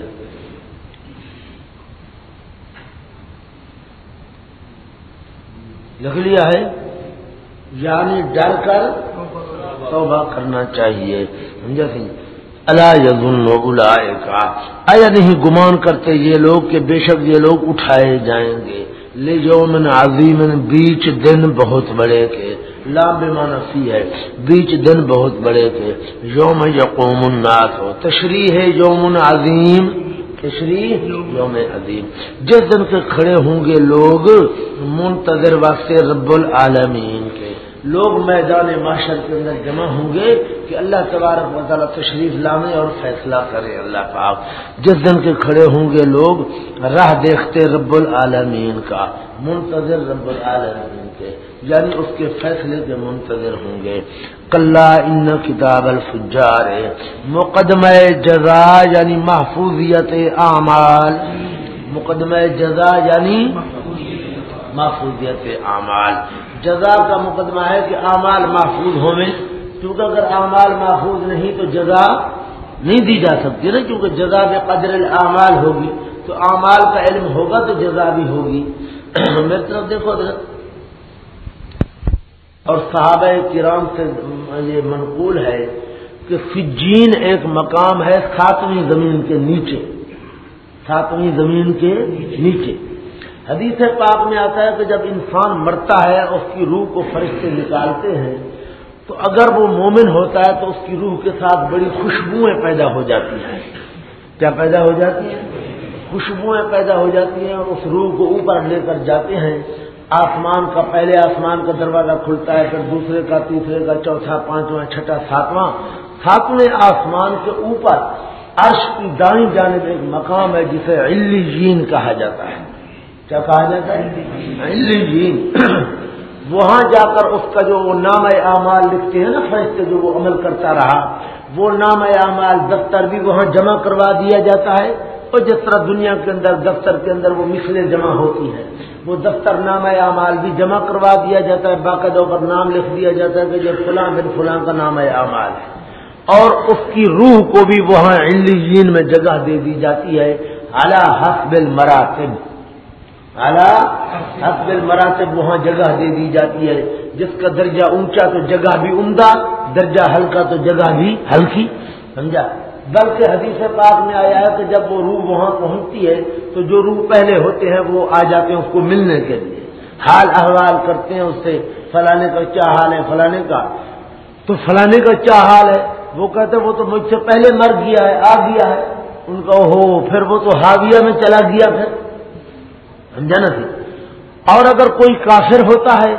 لکھ لیا ہے یعنی ڈر کر توبہ کرنا چاہیے۔ سمجھا سی اللہ یزن کا آیا نہیں گمان کرتے یہ لوگ کہ بے شک یہ لوگ اٹھائے جائیں گے۔ لے یومن عظیم، بیچ دن بہت بڑے کے لام فی ہے، بیچ دن بہت بڑے کے یوم یقوم الناس۔ ہو تشریح ہے یوم عظیم۔ تشریح یوم عظیم۔ جس دن کے کھڑے ہوں گے لوگ منتظر واسطے رب العالمین کے۔ لوگ میدان معاشر کے اندر جمع ہوں گے کہ اللہ تبارک و تعالیٰ تشریف لانے اور فیصلہ کرے اللہ پاک۔ جس دن کے کھڑے ہوں گے لوگ راہ دیکھتے رب العالمین کا، منتظر رب العالمین کے یعنی اس کے فیصلے کے منتظر ہوں گے۔ کل ان کتاب الفجار، مقدمہ جزا یعنی محفوظیت اعمال، مقدمہ جزا یعنی محفوظیت اعمال۔ جزا کا مقدمہ ہے کہ اعمال محفوظ ہوں کیونکہ اگر اعمال محفوظ نہیں تو جزا نہیں دی جا سکتی نا، کیونکہ جزا میں قدر اعمال ہوگی۔ تو اعمال کا علم ہوگا تو جزا بھی ہوگی۔ [coughs] میری طرف دیکھو اور صحابہ کرام سے یہ منقول ہے کہ فجین ایک مقام ہے ساتویں زمین کے نیچے، ساتویں زمین کے نیچے۔ حدیث پاک میں آتا ہے کہ جب انسان مرتا ہے، اس کی روح کو فرشتے نکالتے ہیں، تو اگر وہ مومن ہوتا ہے تو اس کی روح کے ساتھ بڑی خوشبوئیں پیدا ہو جاتی ہیں۔ کیا پیدا ہو جاتی ہیں؟ خوشبوئیں پیدا ہو جاتی ہیں اور اس روح کو اوپر لے کر جاتے ہیں۔ آسمان کا پہلے آسمان کا دروازہ کھلتا ہے، پھر دوسرے کا، تیسرے کا، چوتھا، پانچواں، چھٹا، ساتواں۔ ساتویں آسمان کے اوپر عرش کی دائیں جانب ایک مقام ہے جسے علی جین کہا جاتا ہے۔ کیا کہا جاتا ہے؟ علی جین وہاں جا کر اس کا جو وہ نام اعمال لکھتے ہیں نا فرشتے، جو وہ عمل کرتا رہا، وہ نام اعمال دفتر بھی وہاں جمع کروا دیا جاتا ہے۔ اور جس طرح دنیا کے اندر دفتر کے اندر وہ مثلیں جمع ہوتی ہیں، وہ دفتر نامہ اعمال بھی جمع کروا دیا جاتا ہے، باقاعدہ پر نام لکھ دیا جاتا ہے کہ یہ فلاں بن فلاں کا نام اعمال ہے۔ اور اس کی روح کو بھی وہاں علیین میں جگہ دے دی جاتی ہے۔ اعلیٰ حسب المراتب۔ اعلیٰ حسب المراتب وہاں جگہ دے دی جاتی ہے۔ جس کا درجہ اونچا تو جگہ بھی عمدہ، درجہ ہلکا تو جگہ بھی ہلکی، سمجھا؟ بلکہ حدیث پاک میں آیا ہے کہ جب وہ روح وہاں پہنچتی ہے، تو جو روح پہلے ہوتے ہیں، وہ آ جاتے ہیں اس کو ملنے کے لیے۔ حال احوال کرتے ہیں اس سے فلانے کا کیا حال ہے، فلانے کا۔ تو فلانے کا کیا حال ہے؟ وہ کہتے وہ تو مجھ سے پہلے مر گیا ہے، آ گیا ہے۔ ان کا ہو پھر وہ تو ہاویہ میں چلا گیا پھر۔ سمجھا نا تھی اور اگر کوئی کافر ہوتا ہے،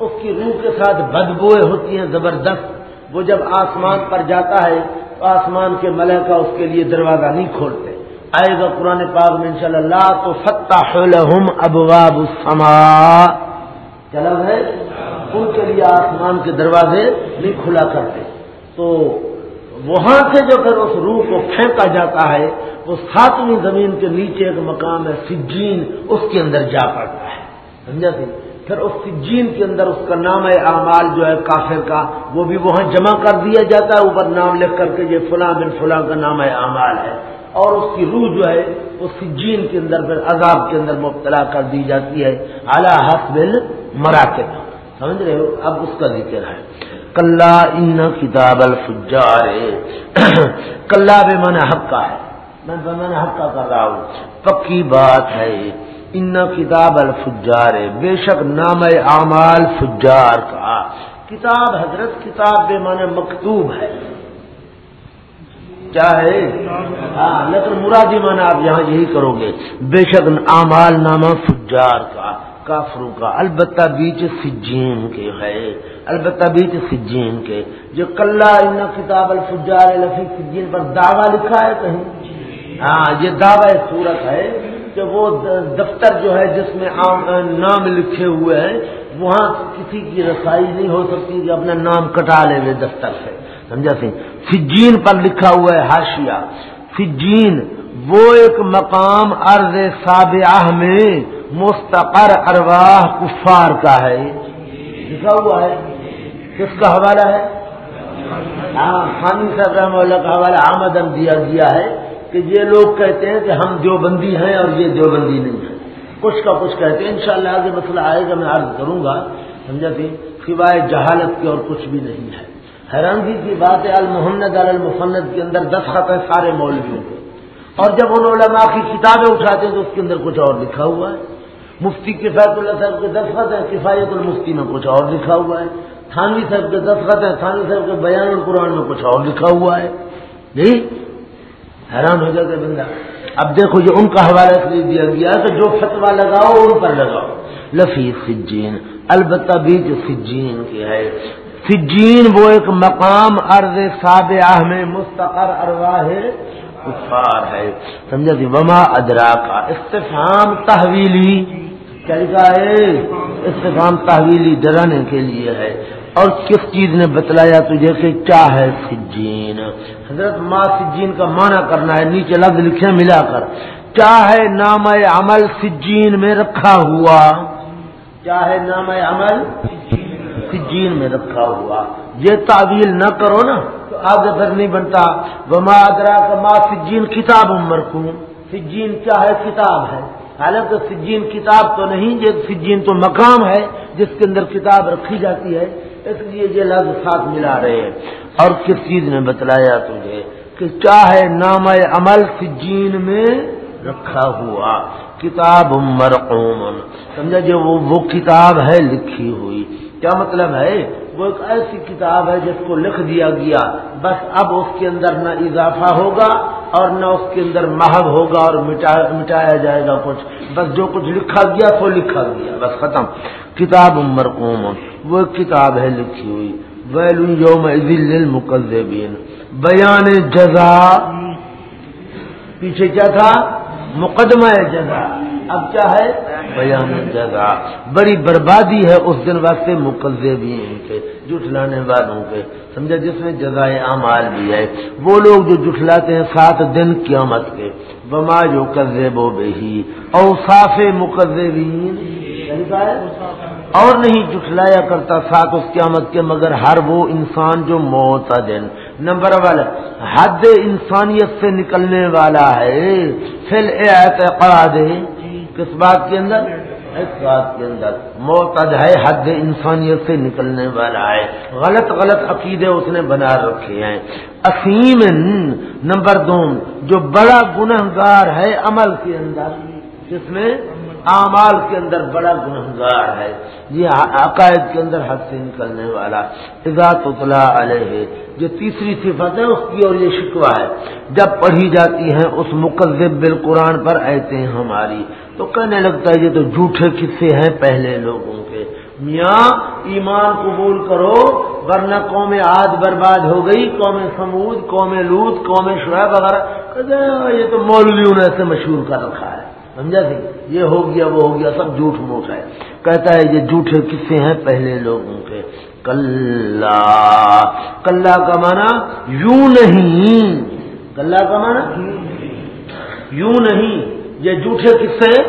اس کی روح کے ساتھ بدبوئے ہوتی ہیں، زبردست۔ وہ جب آسمان پر جاتا ہے آسمان کے ملکہ اس کے لیے دروازہ نہیں کھولتے۔ آئے گا قرآن پاک میں انشاء اللہ تو فتح ابواب السماء۔ چلا ہے؟ ان کے لیے آسمان کے دروازے نہیں کھلا کرتے۔ تو وہاں سے جو پھر اس روح کو پھینکا جاتا ہے، وہ ساتویں زمین کے نیچے ایک مقام ہے، سجین، اس کے اندر جا پڑتا ہے۔ سمجھا سی پھر اس سجین کے اندر اس کا نام ہے اعمال جو ہے کافر کا، وہ بھی وہاں جمع کر دیا جاتا ہے، اوپر نام لکھ کر کے یہ فلاں بن فلاں کا نام ہے اعمال ہے۔ اور اس کی روح جو ہے وہ سجین کے اندر پھر عذاب کے اندر مبتلا کر دی جاتی ہے۔ اعلیٰ حسب مراکب سمجھ رہے ہو؟ اب اس کا ذکر ہے۔ کل ان کتاب الفجار۔ کلّا بے من حق کا ہے۔ میں من حق کا کر رہا ہوں۔ پکی بات ہے۔ ان کتاب الفجار بے شک نام اعمال فجار کا۔ کتاب حضرت کتاب بے معنی مکتوب ہے۔ کیا ہے؟ ہاں لیکن مرادی معنی آپ یہاں یہی کرو گے۔ بے شک اعمال نامہ فجار کا، کافروں کا۔ البتہ بیچ سجین کے ہے۔ البتہ بیچ سجین کے۔ جو کل ان کتاب الفجار لفی سجین پر دعویٰ لکھا ہے کہیں؟ ہاں یہ دعوی صورت ہے۔ کہ وہ دفتر جو ہے جس میں نام لکھے ہوئے ہیں، وہاں کسی کی رسائی نہیں ہو سکتی کہ اپنا نام کٹا لے ہوئے دفتر سے۔ سمجھا سی سجین پر لکھا ہوا ہے ہاشیا سجین، وہ ایک مقام ارض سابعہ میں مستقر ارواح کفار کا ہے۔ لکھا ہوا ہے۔ کس کا حوالہ ہے؟ ہاں خانی صاحب رحمہ اللہ کا حوالہ آمدن دیا گیا ہے۔ کہ یہ لوگ کہتے ہیں کہ ہم دیوبندی ہیں اور یہ دیوبندی نہیں ہے کچھ کا کچھ کہتے ہیں، انشاءاللہ شاء آگے مسئلہ آئے گا، میں عرض کروں گا، سمجھا کہ سوائے جہالت کے اور کچھ بھی نہیں ہے۔ حیرانگی کی بات ہے المحمد المفند کے اندر دس خط ہیں سارے مولویوں کے۔ اور جب ان علماء کی کتابیں اٹھاتے ہیں تو اس کے اندر کچھ اور لکھا ہوا ہے۔ مفتی کفایت اللہ صاحب کے دستخط ہیں کفایت المفتی میں کچھ اور لکھا ہوا ہے۔ تھانوی صاحب کے دستخط ہیں تھانوی صاحب کے بیان القرآن میں کچھ اور لکھا ہوا ہے۔ جی؟ حیران ہو جاتے بندہ۔ اب دیکھو یہ ان کا حوالہ اس لیے دیا گیا کہ جو فتوا لگاؤ ان پر لگاؤ۔ لفی سجین، البتہ بیچ سجین کی ہے۔ سجین وہ ایک مقام ارض ساب میں مستقر ارواہ کفار ہے۔ سمجھا سی وما ادرا کا استفام تحویلی۔ کیا ہے؟ استفام تحویلی ڈرانے کے لیے ہے۔ اور کس چیز نے بتلایا تجھے کہ کیا ہے سجین؟ حضرت ماں سجین کا معنی کرنا ہے، نیچے لفظ لکھے ملا کر۔ کیا ہے نام عمل سجین میں رکھا ہوا؟ کیا ہے نام عمل سجین میں رکھا ہوا؟ یہ تعویل نہ کرو نا، تو آگے پھر نہیں بنتا۔ وہ ماں ادرا کا ماں سجین کتاب عمر سجین کیا ہے؟ کتاب ہے۔ حالانکہ سجین کتاب تو نہیں، یہ سجین تو مقام ہے جس کے اندر کتاب رکھی جاتی ہے۔ اس لیے یہ لفظ ساتھ ملا رہے ہیں۔ اور کس چیز نے بتلایا تجھے؟ کہ چاہے نام عمل سجین میں رکھا ہوا، کتاب مرقوم سمجھا جی، جو وہ کتاب ہے لکھی ہوئی۔ کیا مطلب ہے؟ وہ ایک ایسی کتاب ہے جس کو لکھ دیا گیا۔ بس اب اس کے اندر نہ اضافہ ہوگا اور نہ اس کے اندر محب ہوگا اور مٹایا جائے گا کچھ۔ بس جو کچھ لکھا گیا تو لکھا گیا۔ بس ختم۔ کتاب مرقوم وہ کتاب ہے لکھی ہوئی۔ ویل یوم المقذبین بیان جزا۔ پیچھے کیا تھا؟ مقدمہ جزا۔ اب کیا ہے؟ بیان جزا۔ بڑی بربادی ہے اس دن واسطے مقذبین کے جٹلانے والوں کے۔ سمجھا جس میں جزائے اعمال بھی ہے۔ وہ لوگ جو جٹلاتے ہیں سات دن قیامت کے۔ بما جو قزب و بہی اوصاف مقذبین یعنی اور نہیں جٹلایا کرتا ساتھ اس قیامت کے مگر ہر وہ انسان جو موت دن۔ نمبر والا حد انسانیت سے نکلنے والا ہے۔ فل اعتقاد کس بات کے اندر؟ اس بات کے اندر۔ موتد ہے حد انسانیت سے نکلنے والا ہے۔ غلط غلط عقیدے اس نے بنا رکھے ہیں۔ اسیم نمبر دو جو بڑا گنہ گار ہے عمل کے اندر جس میں اعمال کے اندر بڑا گنہگار ہے۔ یہ عقائد کے اندر حد سے نکلنے والا۔ اضاط اطلاع علیہ۔ جو تیسری صفت ہے، اس کی اور یہ شکوہ ہے۔ جب پڑھی جاتی ہیں اس مقدب بالقرآن پر ایتے ہیں ہماری۔ تو کہنے لگتا ہے، یہ تو جھوٹے قصے ہیں پہلے لوگوں کے۔ میاں، ایمان قبول کرو، ورنہ قوم آج برباد ہو گئی۔ قوم سمود قوم لوت قوم شعیب وغیرہ۔ یہ تو مولویوں نے ایسے مشہور کر رکھا ہے۔ سمجھا سی؟ یہ ہو گیا، وہ ہو گیا، سب جھوٹ موٹ ہے۔ کہتا ہے، یہ جھوٹے کسے ہیں پہلے لوگوں کے۔ کل کل کا مانا یوں نہیں۔ کل کا مانا یوں نہیں۔ یہ جھوٹے کسے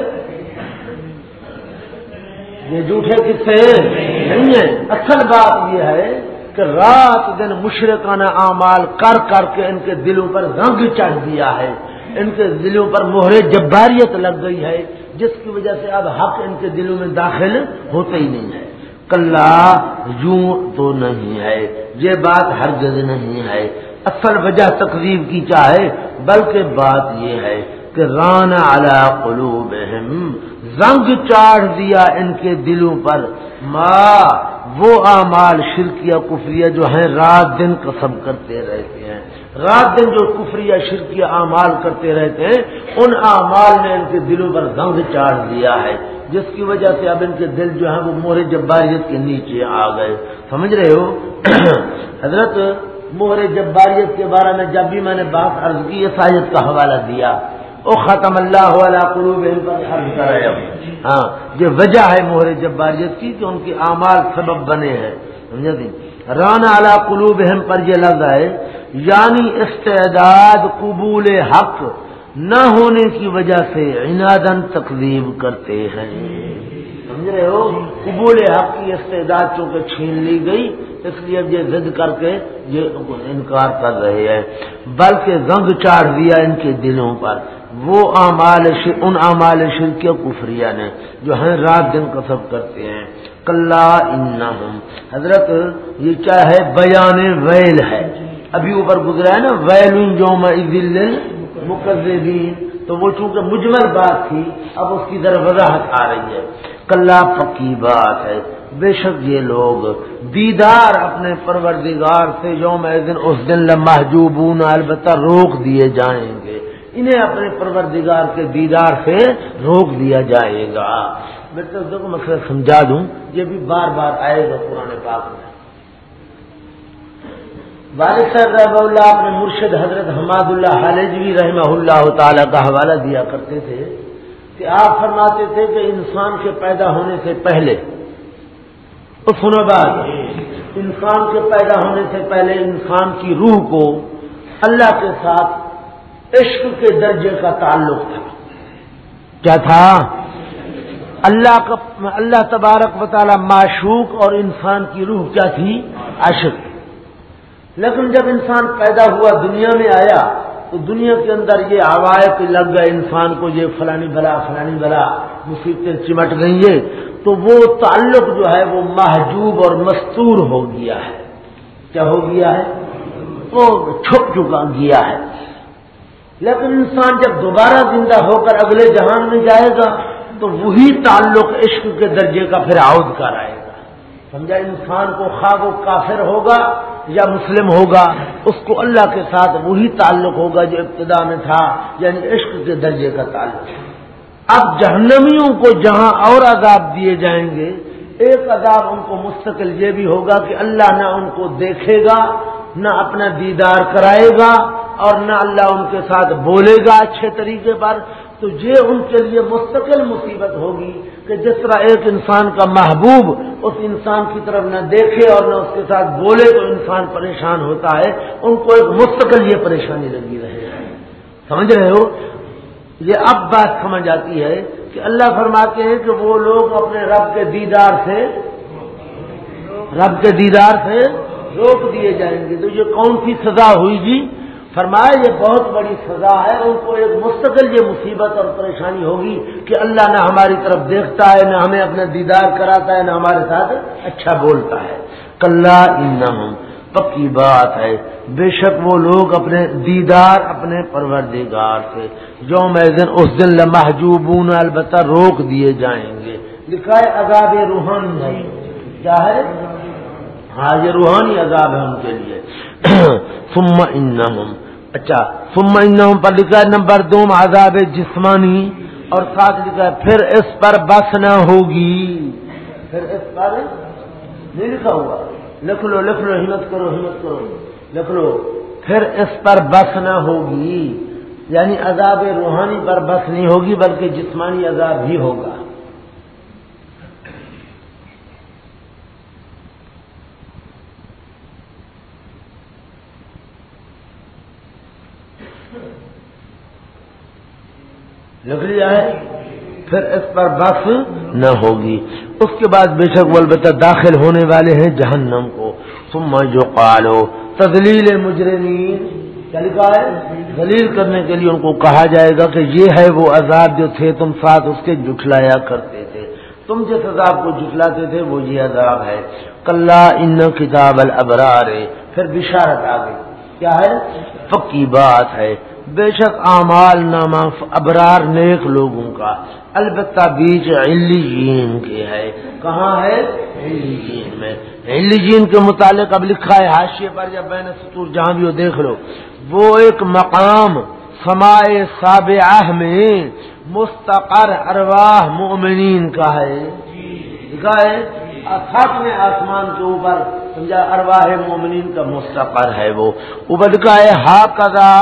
یہ جھوٹے کسے نہیں ہے اصل بات یہ ہے کہ رات دن مشرقانہ اعمال کر کر کے ان کے دلوں پر رنگ چڑھ دیا ہے۔ ان کے دلوں پر مہر جباریت لگ گئی ہے، جس کی وجہ سے اب حق ان کے دلوں میں داخل ہوتا ہی نہیں ہے۔ کل یوں تو نہیں ہے، یہ بات ہر نہیں ہے۔ اصل وجہ تقریب کی چاہے، بلکہ بات یہ ہے کہ ران اعلی قلوب زنگ چاڑ دیا ان کے دلوں پر۔ ماں وہ اعمال شرکیہ کفریہ جو ہیں، رات دن قسم کرتے رہتے ہیں۔ رات دن جو کفری یا شرکی اعمال کرتے رہتے ہیں، ان اعمال نے ان کے دلوں پر زنگ چاڑ دیا ہے۔ جس کی وجہ سے اب ان کے دل جو ہیں، وہ مہر جباریت کے نیچے آ گئے۔ سمجھ رہے ہو؟ [clears throat] حضرت مہر جباریت کے بارے میں جب بھی میں نے بات عرض کی، یہ ساجد کا حوالہ دیا۔ او ختم اللہ علیہ قلوب ہاں یہ وجہ ہے مہر جباریت کی کہ ان کی اعمال سبب بنے ہیں۔ سمجھا رانا اعلیٰ قلوب پر یہ لفظ ہے یعنی استعداد قبول حق نہ ہونے کی وجہ سے عنادن تقزیب کرتے ہیں۔ سمجھ رہے ہو؟ قبول حق کی استعداد چونکہ چھین لی گئی، اس لیے یہ ضد کر کے یہ انکار کر رہے ہیں۔ بلکہ زنگ چاڑ دیا ان کے دلوں پر۔ وہ اعمال ان اعمال شرکیہ کفریہ نے جو ہیں رات دن کسب کرتے ہیں۔ کل ان حضرت یہ کیا ہے؟ بیان ویل ہے۔ ابھی اوپر گزرا ہے نا، ویل جو مقدین تو وہ چونکہ مجمل بات تھی، اب اس کی طرف وضاحت آ رہی ہے۔ کل پکی بات ہے۔ بے شک یہ لوگ دیدار اپنے پروردگار سے یوم دن اس دن محجوبون البتہ روک دیے جائیں گے۔ انہیں اپنے پروردگار کے دیدار سے روک دیا جائے گا۔ میں تو دیکھو مسئلہ سمجھا دوں، یہ بھی بار بار آئے گا پرانے پاک میں۔ والد صاحب رحمہ اللہ اپنے مرشد حضرت حماد اللہ حالجوی رحمہ اللہ تعالی کا حوالہ دیا کرتے تھے کہ آپ فرماتے تھے کہ انسان کے پیدا ہونے سے پہلے سنو بات، انسان کے پیدا ہونے سے پہلے انسان کی روح کو اللہ کے ساتھ عشق کے درجے کا تعلق تھا۔ کیا تھا؟ اللہ کا اللہ تبارک و تعالی معشوق اور انسان کی روح کیا تھی؟ عشق لیکن جب انسان پیدا ہوا دنیا میں آیا، تو دنیا کے اندر یہ عوائق لگ گئے، انسان کو یہ فلانی بلا فلانی بلا، مصیبتیں چمٹ گئی یہ، تو وہ تعلق جو ہے وہ محجوب اور مستور ہو گیا ہے۔ کیا ہو گیا ہے؟ وہ چھپ چکا گیا ہے۔ لیکن انسان جب دوبارہ زندہ ہو کر اگلے جہان میں جائے گا تو وہی تعلق عشق کے درجے کا پھر عہد کر آئے گا۔ سمجھا؟ انسان کو خواب و کافر ہوگا یا مسلم ہوگا، اس کو اللہ کے ساتھ وہی تعلق ہوگا جو ابتدا میں تھا یعنی عشق کے درجے کا تعلق۔ اب جہنمیوں کو جہاں اور عذاب دیے جائیں گے، ایک عذاب ان کو مستقل یہ بھی ہوگا کہ اللہ نہ ان کو دیکھے گا، نہ اپنا دیدار کرائے گا اور نہ اللہ ان کے ساتھ بولے گا اچھے طریقے پر، تو یہ ان کے لیے مستقل مصیبت ہوگی کہ جس طرح ایک انسان کا محبوب اس انسان کی طرف نہ دیکھے اور نہ اس کے ساتھ بولے تو انسان پریشان ہوتا ہے، ان کو ایک مستقل یہ پریشانی لگی رہے سمجھ رہے ہو؟ یہ اب بات سمجھ آتی ہے کہ اللہ فرماتے ہیں کہ وہ لوگ اپنے رب کے دیدار سے، رب کے دیدار سے روک دیے جائیں گے۔ تو یہ کون سی سزا ہوئی جی؟ فرمایا یہ بہت بڑی سزا ہے، ان کو ایک مستقل یہ مصیبت اور پریشانی ہوگی کہ اللہ نہ ہماری طرف دیکھتا ہے، نہ ہمیں اپنا دیدار کراتا ہے، نہ ہمارے ساتھ اچھا بولتا ہے۔ کل پکی بات ہے۔ بے شک وہ لوگ اپنے دیدار، اپنے پروردگار سے۔ جو میں اس دن لمحجوبون، البتہ روک دیے جائیں گے۔ لکھا ہے عذاب روحانی۔ ہے کیا ہے؟ ہاں یہ روحانی عذاب ہے ان کے لیے۔ [coughs] ثم انہم اچھا ثم انہم پر لکھا ہے، نمبر دو، عذاب جسمانی، اور ساتھ لکھا ہے، پھر اس پر بس نہ ہوگی۔ پھر اس پر نہیں لکھا ہوا۔ لکھ لو لکھ لو، ہمت کرو ہمت کرو۔ لکھ لو، پھر اس پر بس نہ ہوگی۔ یعنی عذاب روحانی پر بس نہیں ہوگی، بلکہ جسمانی عذاب بھی ہوگا۔ لکھ لیا ہے پھر اس پر بس نہ ہوگی۔ اس کے بعد بے شک البتہ داخل ہونے والے ہیں جہنم کو۔ تم جو قالو تدلیل مجرمین دلیل کرنے کے لیے ان کو کہا جائے گا کہ یہ ہے وہ عذاب جو تھے، تم ساتھ اس کے جٹلایا کرتے تھے۔ تم جس عذاب کو جٹلاتے تھے، وہ یہ عذاب ہے۔ کل ان کتاب البرار پھر بشارت آ گئی۔ کیا ہے؟ پکی بات ہے۔ بے شک اعمال نامہ ابرار نیک لوگوں کا، البتہ بیچ علیین کے ہے۔ کہاں ہے؟ علی جین میں۔ علی جین کے متعلق اب لکھا ہے، حاشیے پر یا بین سطور جہاں بھی ہو دیکھ لو۔ وہ ایک مقام سمائے سابعہ میں مستقر ارواح مومنین کا ہے۔ لکھا ہے میں آسمان کے اوپر، سمجھا، ارواح مومنین کا مستقر ہے وہ۔ اوپر لکھا ہے ہا کدا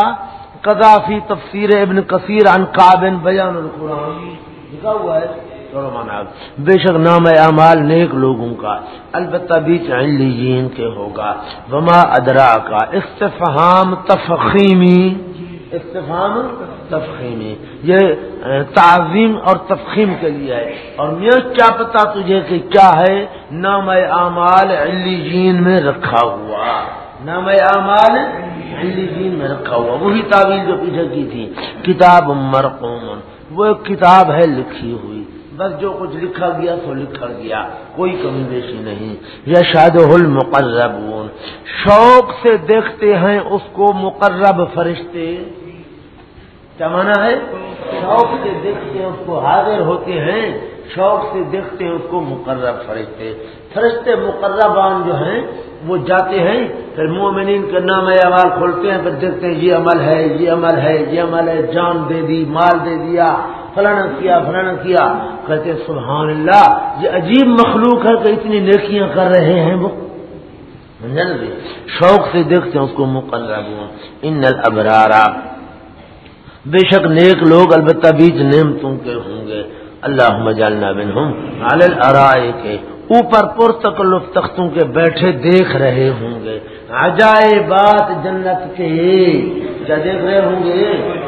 کدا فی تفسیر ابن کثیر ان کابن بیان القرآن. لکھا ہوا ہے بے شک نام اعمال نیک لوگوں کا، البتہ بیچ علیین کے ہوگا۔ وما ادرا کا استفہام تفخیمی۔ استفام تفخیمی۔ یہ تعظیم اور تفخیم کے لیے ہے۔ اور میں کیا پتا تجھے کہ کیا ہے؟ نام اعمال علی جین میں رکھا ہوا۔ نام اعمال علی جین میں رکھا ہوا۔ وہی تعویل جو پیچھے کی تھی۔ کتاب مرقوم، وہ ایک کتاب ہے لکھی ہوئی۔ بس جو کچھ لکھا گیا تو لکھا گیا، کوئی کمی بیشی نہیں۔ یا شاد المقرب شوق سے دیکھتے ہیں اس کو مقرب فرشتے۔ کیا مانا ہے؟ شوق سے دیکھتے ہیں اس کو حاضر ہوتے ہیں۔ شوق سے دیکھتے ہیں، اس کو مقرب فرشتے فرشتے مقربان جو ہیں، وہ جاتے ہیں، پھر مومنین کا نام عمال کھولتے ہیں، پھر دیکھتے ہیں، یہ عمل ہے، یہ عمل ہے، یہ عمل ہے، جان دے دی، مال دے دیا، فلانا کیا فلانا کیا۔ کہتے سبحان اللہ، یہ عجیب مخلوق ہے کہ اتنی نیکیاں کر رہے ہیں وہ۔ جی؟ شوق سے دیکھتے ہیں، اس کو مقرب ان الابرارا بے شک نیک لوگ، البتہ بیچ نعمتوں کے ہوں گے۔ اللہ مجالنا بن ہوں الرائے کے اوپر پر تکلف تختوں کے بیٹھے دیکھ رہے ہوں گے۔ عجائے بات جنت کے۔ کیا دیکھ رہے ہوں گے؟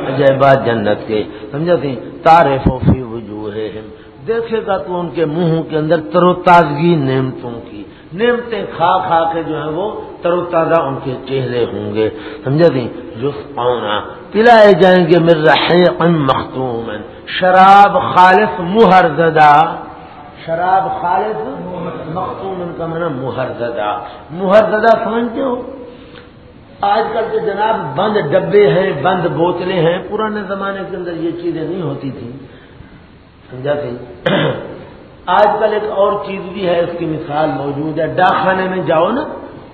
عجائے بات جنت کے۔ سمجھا تھی تارے فوفی وجوہ دیکھے گا تو ان کے منہوں کے اندر ترو تازگی نعمتوں کی۔ نعمتیں کھا کھا کے جو ہے وہ ترو تازہ ان کے چہرے ہوں گے۔ سمجھا تھی جو پاؤنا پلائے جائیں گے مر رہے مختوم شراب خالص مہر زدہ، شراب خالص مختوم ان کا مانا مہر زدہ۔ مہر زدہ سمجھتے ہو؟ آج کل تو جناب بند ڈبے ہیں، بند بوتلیں ہیں۔ پرانے زمانے کے اندر یہ چیزیں نہیں ہوتی تھیں۔ سمجھا تھی [clears throat] آج کل ایک اور چیز بھی ہے، اس کی مثال موجود ہے۔ ڈاکخانے میں جاؤ نا،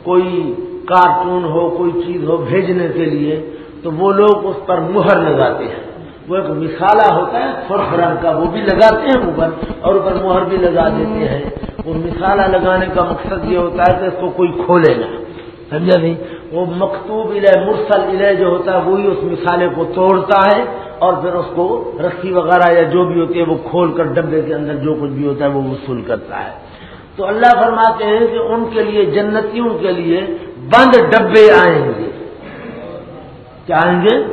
کوئی کارٹون ہو، کوئی چیز ہو، بھیجنے کے لیے، تو وہ لوگ اس پر مہر لگاتے ہیں۔ وہ ایک مثالہ ہوتا ہے سرخ رنگ کا، وہ بھی لگاتے ہیں اوپر اور اوپر مہر بھی لگا دیتے ہیں۔ وہ مثالہ لگانے کا مقصد یہ ہوتا ہے کہ اس کو کوئی کھولے گا سمجھا نہیں؟ وہ مکتوب الہ مرسل الہ جو ہوتا ہے، وہی اس مثالے کو توڑتا ہے، اور پھر اس کو رسی وغیرہ یا جو بھی ہوتی ہے، وہ کھول کر ڈبے کے اندر جو کچھ بھی ہوتا ہے، وہ وصول کرتا ہے۔ تو اللہ فرماتے ہیں کہ ان کے لیے، جنتیوں کے لیے بند ڈبے آئیں گے۔ کیا آئیں گے؟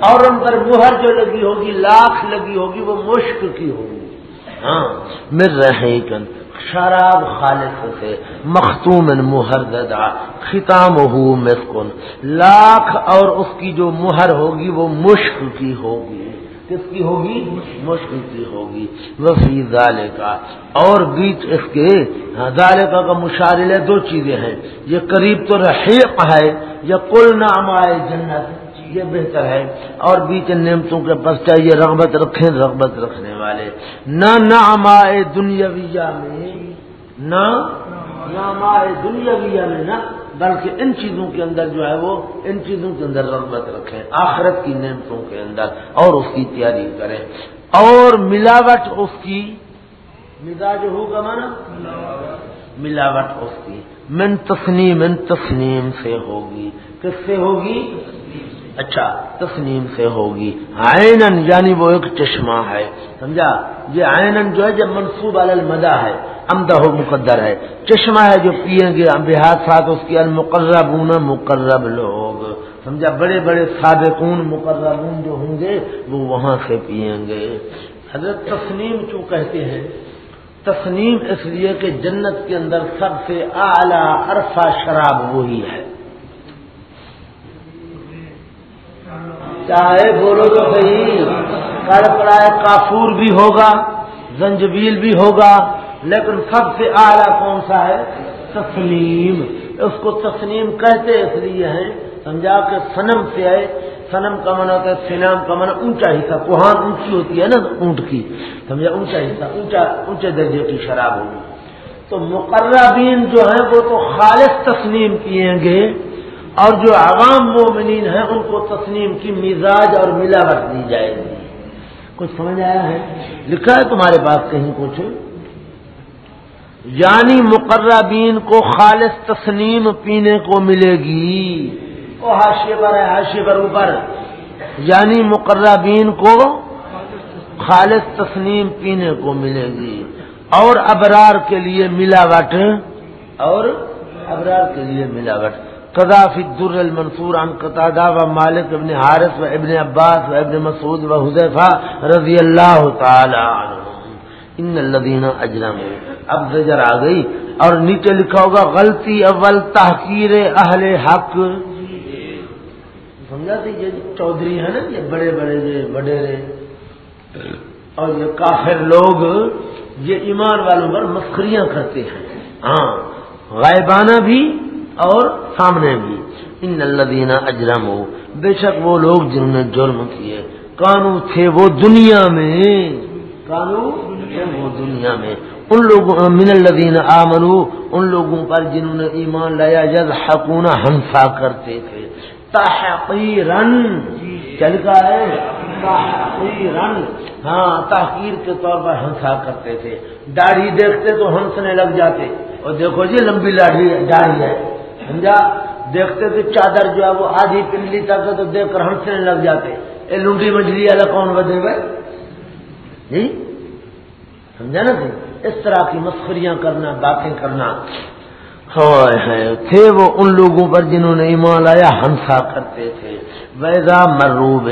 اور ان پر مہر جو لگی ہوگی، لاکھ لگی ہوگی، وہ مشک کی ہوگی۔ ہاں۔ مر رہے کن شراب خالص سے مختوم مہر ددا ختام ہو مسکن لاکھ اور اس کی جو مہر ہوگی، وہ مشک کی ہوگی۔ کس کی ہوگی؟ مشکل کی ہوگی۔ وفی ظالے کا اور بیچ اس کے ہاں، ظالے کا مشارل ہے دو چیزیں ہیں۔ یہ قریب تو رحیق ہے، یا کل نام آئے جنت۔ یہ بہتر ہے اور بیچ نعمتوں کے پاس چاہیے رغبت رکھیں، رغبت رکھنے والے۔ نہ نام آئے دنیا میں، نہ نام آئے دنیا میں نہ، بلکہ ان چیزوں کے اندر جو ہے وہ، ان چیزوں کے اندر رغبت رکھیں۔ آخرت کی نعمتوں کے اندر اور اس کی تیاری کریں۔ اور ملاوٹ اس کی، مزاج ہوگا مانا؟ ملاوٹ اس کی۔ من تسنیم من تسنیم سے ہوگی۔ کس سے ہوگی؟ اچھا تسنیم سے ہوگی۔ آئینن یعنی وہ ایک چشمہ ہے۔ سمجھا؟ یہ آئینن جو ہے، جب منصوب المدا ہے امدہ ہو مقدر ہے۔ چشمہ ہے جو پیئیں گے بحاد ساتھ اس کی المقرب مقرب لوگ۔ سمجھا؟ بڑے بڑے سابقون، مقربون جو ہوں گے، وہ وہاں سے پیئیں گے۔ حضرت تسنیم کیوں کہتے ہیں؟ تسنیم اس لیے کہ جنت کے اندر سب سے اعلی عرفہ شراب وہی ہے۔ چاہے بولو تو صحیح کل پڑائے کافور بھی ہوگا، زنجبیل بھی ہوگا، لیکن سب سے اعلیٰ کون سا ہے؟ تسلیم۔ اس کو تسلیم کہتے اس لیے ہیں، سمجھا کہ سنم سے ہے سنم کا من ہوتا ہے سنام کا من اونچا حصہ، کوہان اونچی ہوتی ہے نا اونٹ کی، سمجھا اونچا حصہ، اونچا، اونچے درجے کی شراب ہوگی۔ تو مقربین جو ہیں وہ تو خالص تسلیم کیے گے اور جو عوام مومنین ہیں، ان کو تسلیم کی مزاج اور ملاوٹ دی جائے گی۔ کچھ سمجھ آیا ہے؟ لکھا ہے تمہارے پاس کہیں کچھ۔ یعنی مقربین کو خالص تسنیم پینے کو ملے گی۔ وہ ہاشیے پر ہے ہاشیے پر اوپر۔ یعنی مقربین کو خالص تسنیم پینے کو ملے گی۔ اور ابرار کے لیے ملاوٹ، اور ابرار کے لیے ملاوٹ۔ قذافی در المنصور عن قطادہ و مالک ابن حارث و ابن عباس و ابن مسعود و حذیفہ رضی اللہ تعالی عنہ۔ ان الذین اجرم اب زجر آ گئی اور نیچے لکھا ہوگا، غلطی اول تحقیر اہل حق۔ سمجھا تھی یہ چودھری ہے نا، یہ بڑے بڑے یہ وڈیرے اور یہ کافر لوگ، یہ ایمان والوں پر مسکریاں کرتے ہیں۔ ہاں غائبانہ بھی اور سامنے بھی۔ ان الدینہ اجرم ہو بے شک وہ لوگ جنہوں نے جرم کیے۔ کانو تھے وہ دنیا میں۔ کانو تھے وہ دنیا میں۔ ان لوگوں، من الدین آمنو، ان لوگوں پر جنہوں نے ایمان لایا جز حقونا ہنسا کرتے تھے۔ تحقیرن چل کا ہے۔ تحقیرن ہاں تحقیر کے طور پر ہنسا کرتے تھے۔ داڑھی دیکھتے تو ہنسنے لگ جاتے۔ اور دیکھو جی لمبی لاڑھی، داڑھی ہے۔ سمجھا؟ دیکھتے تو چادر جو ہے وہ آدھی پنڈلی تک تو دیکھ کر ہنسنے لگ جاتے۔ اے لنڈی مچھلی والا کون بدے گئے جی؟ سمجھا نا جی اس طرح کی مسخریاں کرنا، باتیں کرنا۔ تھے وہ ان لوگوں پر جنہوں نے ایمان لایا ہنسا کرتے تھے۔ ویزا مروب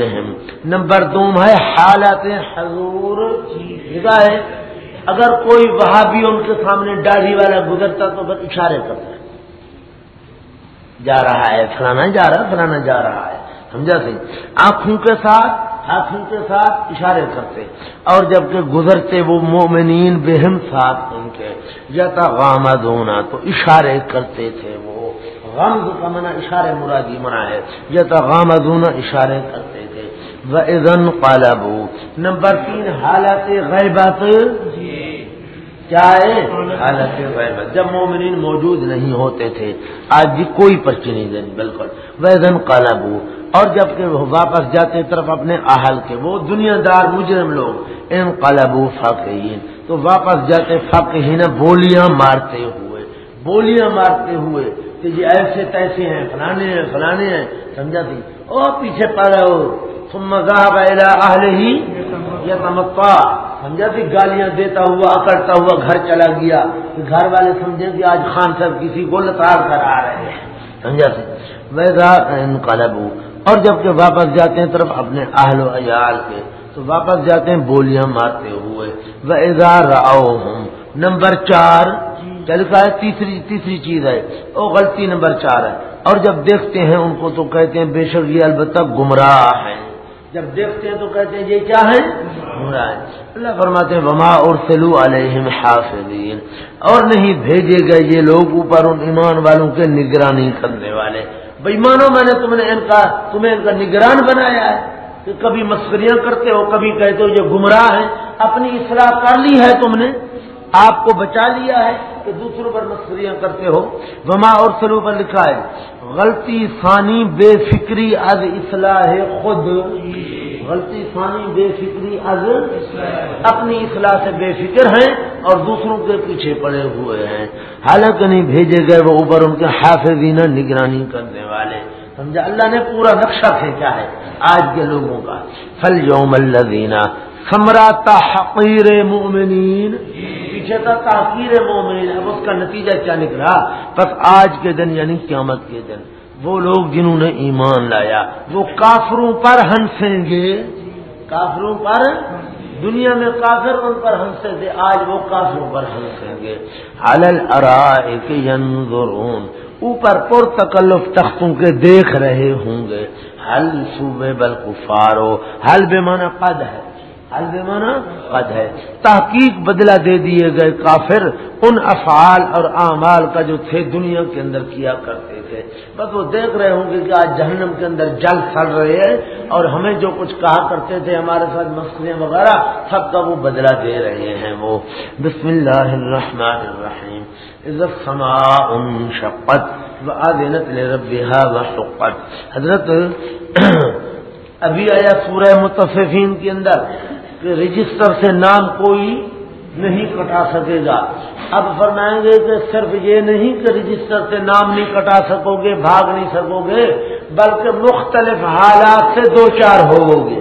نمبر دو ہے، حالت حضور ہے اگر کوئی وہاں بھی ان کے سامنے داڑھی والا گزرتا تو بس اشارے کرتا ہے۔ جا رہا ہے، فلانا جا رہا، فلانا جا رہا ہے۔ سمجھا سی؟ آنکھوں کے ساتھ، ہاتھوں کے ساتھ اشارے کرتے۔ اور جبکہ گزرتے وہ مومنین بہم ساتھ ان کے۔ جتا غامد ہونا تو اشارے کرتے تھے وہ۔ غمز کا منع، اشارے مرادی منع ہے۔ جتا غامد ہونا اشارے کرتے تھے۔ وہ ادن قالبو نمبر تین، حالت غیبت۔ جی۔ کیا ہے حالت غیبت، جب مومنین موجود نہیں ہوتے تھے، آج بھی کوئی پرچی نہیں دینی بالکل۔ وہ ادن قالبو اور جبکہ واپس جاتے طرف اپنے اہل کے، وہ دنیا دار مجرم لوگ، ان قلبو فاقین تو واپس جاتے فاقین بولیاں مارتے ہوئے۔ بولیاں مارتے ہوئے کہ یہ ایسے تیسے ہیں، فلانے ہیں فلانے ہیں۔ سمجھا تھی؟ او پیچھے پڑ رہے ہو تم مذہب اہل ہی یا تمکا سمجھا تھی گالیاں دیتا ہوا، اکڑتا ہوا گھر چلا گیا۔ گھر والے سمجھے کہ آج خان صاحب کسی کو لتار کر آ رہے ہیں۔ سمجھا تھی ویسا ان قلبو اور جبکہ واپس جاتے ہیں طرف اپنے اہل و عیال کے، تو واپس جاتے ہیں بولیاں مارتے ہوئے۔ وہ اظہار ہوں نمبر چار۔ چلتا ہے، تیسری تیسری چیز ہے۔ وہ غلطی نمبر چار ہے۔ اور جب دیکھتے ہیں ان کو تو کہتے ہیں، بے شک یہ البتہ گمراہ ہیں۔ جب دیکھتے ہیں تو کہتے ہیں یہ کیا ہے؟ اللہ فرماتے ہیں، وما اور سلو علیہم حافظین اور نہیں بھیجے گئے یہ لوگ اوپر ان ایمان والوں کے نگرانی کرنے والے۔ بھائی، مانو میں نے تم نے ان کا، تمہیں ان کا نگران بنایا ہے کہ کبھی مسکریاں کرتے ہو، کبھی کہتے ہو یہ گمراہ ہے اپنی اصلاح کر لی ہے تم نے، آپ کو بچا لیا ہے۔ کہ دوسروں پر مسکریاں کرتے ہو۔ وما اور سلو پر لکھا ہے، غلطی ثانی بے فکری از اصلاح خود۔ غلطی ثانی بے فکری از اپنی اصلاح سے بے فکر ہیں اور دوسروں کے پیچھے پڑے ہوئے ہیں۔ حالانکہ نہیں بھیجے گئے، وہ اوپر ان کے حافظینہ نگرانی کرنے والے۔ سمجھا؟ اللہ نے پورا نقشہ پھینکا ہے آج کے لوگوں کا۔ فل یوم اللہ سمرا تحقیر مومنین پیچھے تھا تحقیر مومنین، اب اس کا نتیجہ کیا نکلا؟ بس آج کے دن یعنی قیامت کے دن وہ لوگ جنہوں نے ایمان لایا، وہ کافروں پر ہنسیں گے۔ کافروں پر؟ دنیا میں کافر ان پر ہنستے تھے آج وہ کافروں پر ہنسیں گے۔ حلل ینظرون اوپر پر تکلف تختوں کے دیکھ رہے ہوں گے۔ حل صوبے بل کفارو حل بے مانا قد ہے حل بے مانا قد ہے۔ تحقیق بدلہ دے دیے گئے کافر ان افعال اور اعمال کا جو تھے دنیا کے اندر کیا کرتے تھے۔ بس وہ دیکھ رہے ہوں گے کہ آج جہنم کے اندر جل سڑ رہے ہیں اور ہمیں جو کچھ کہا کرتے تھے ہمارے ساتھ مسئلے وغیرہ، سب کا وہ بدلہ دے رہے ہیں وہ۔ بسم اللہ الرحمن الرحیم۔ عزت سما ان شپت حضرت، [clears throat] ابھی آیا سورہ متفقین کے اندر۔ کہ رجسٹر سے نام کوئی نہیں کٹا سکے گا۔ اب فرمائیں گے کہ صرف یہ نہیں کہ رجسٹر سے نام نہیں کٹا سکو گے، بھاگ نہیں سکو گے، بلکہ مختلف حالات سے دو چار ہو گے۔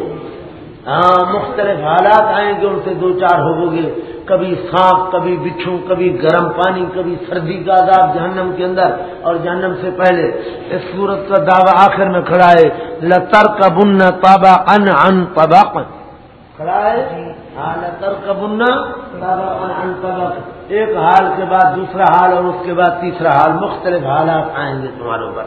ہاں مختلف حالات آئیں گے، ان سے دو چار ہو گے۔ کبھی سانپ، کبھی بچھو، کبھی گرم پانی، کبھی سردی کا عذاب جہنم کے اندر۔ اور جہنم سے پہلے اس صورت کا دعویٰ آخر میں کھڑا ہے لتر کا بن تابا ان ان پباق ایک حال کے بعد دوسرا حال اور اس کے بعد تیسرا حال مختلف حالات آئیں گے تمہارے اوپر۔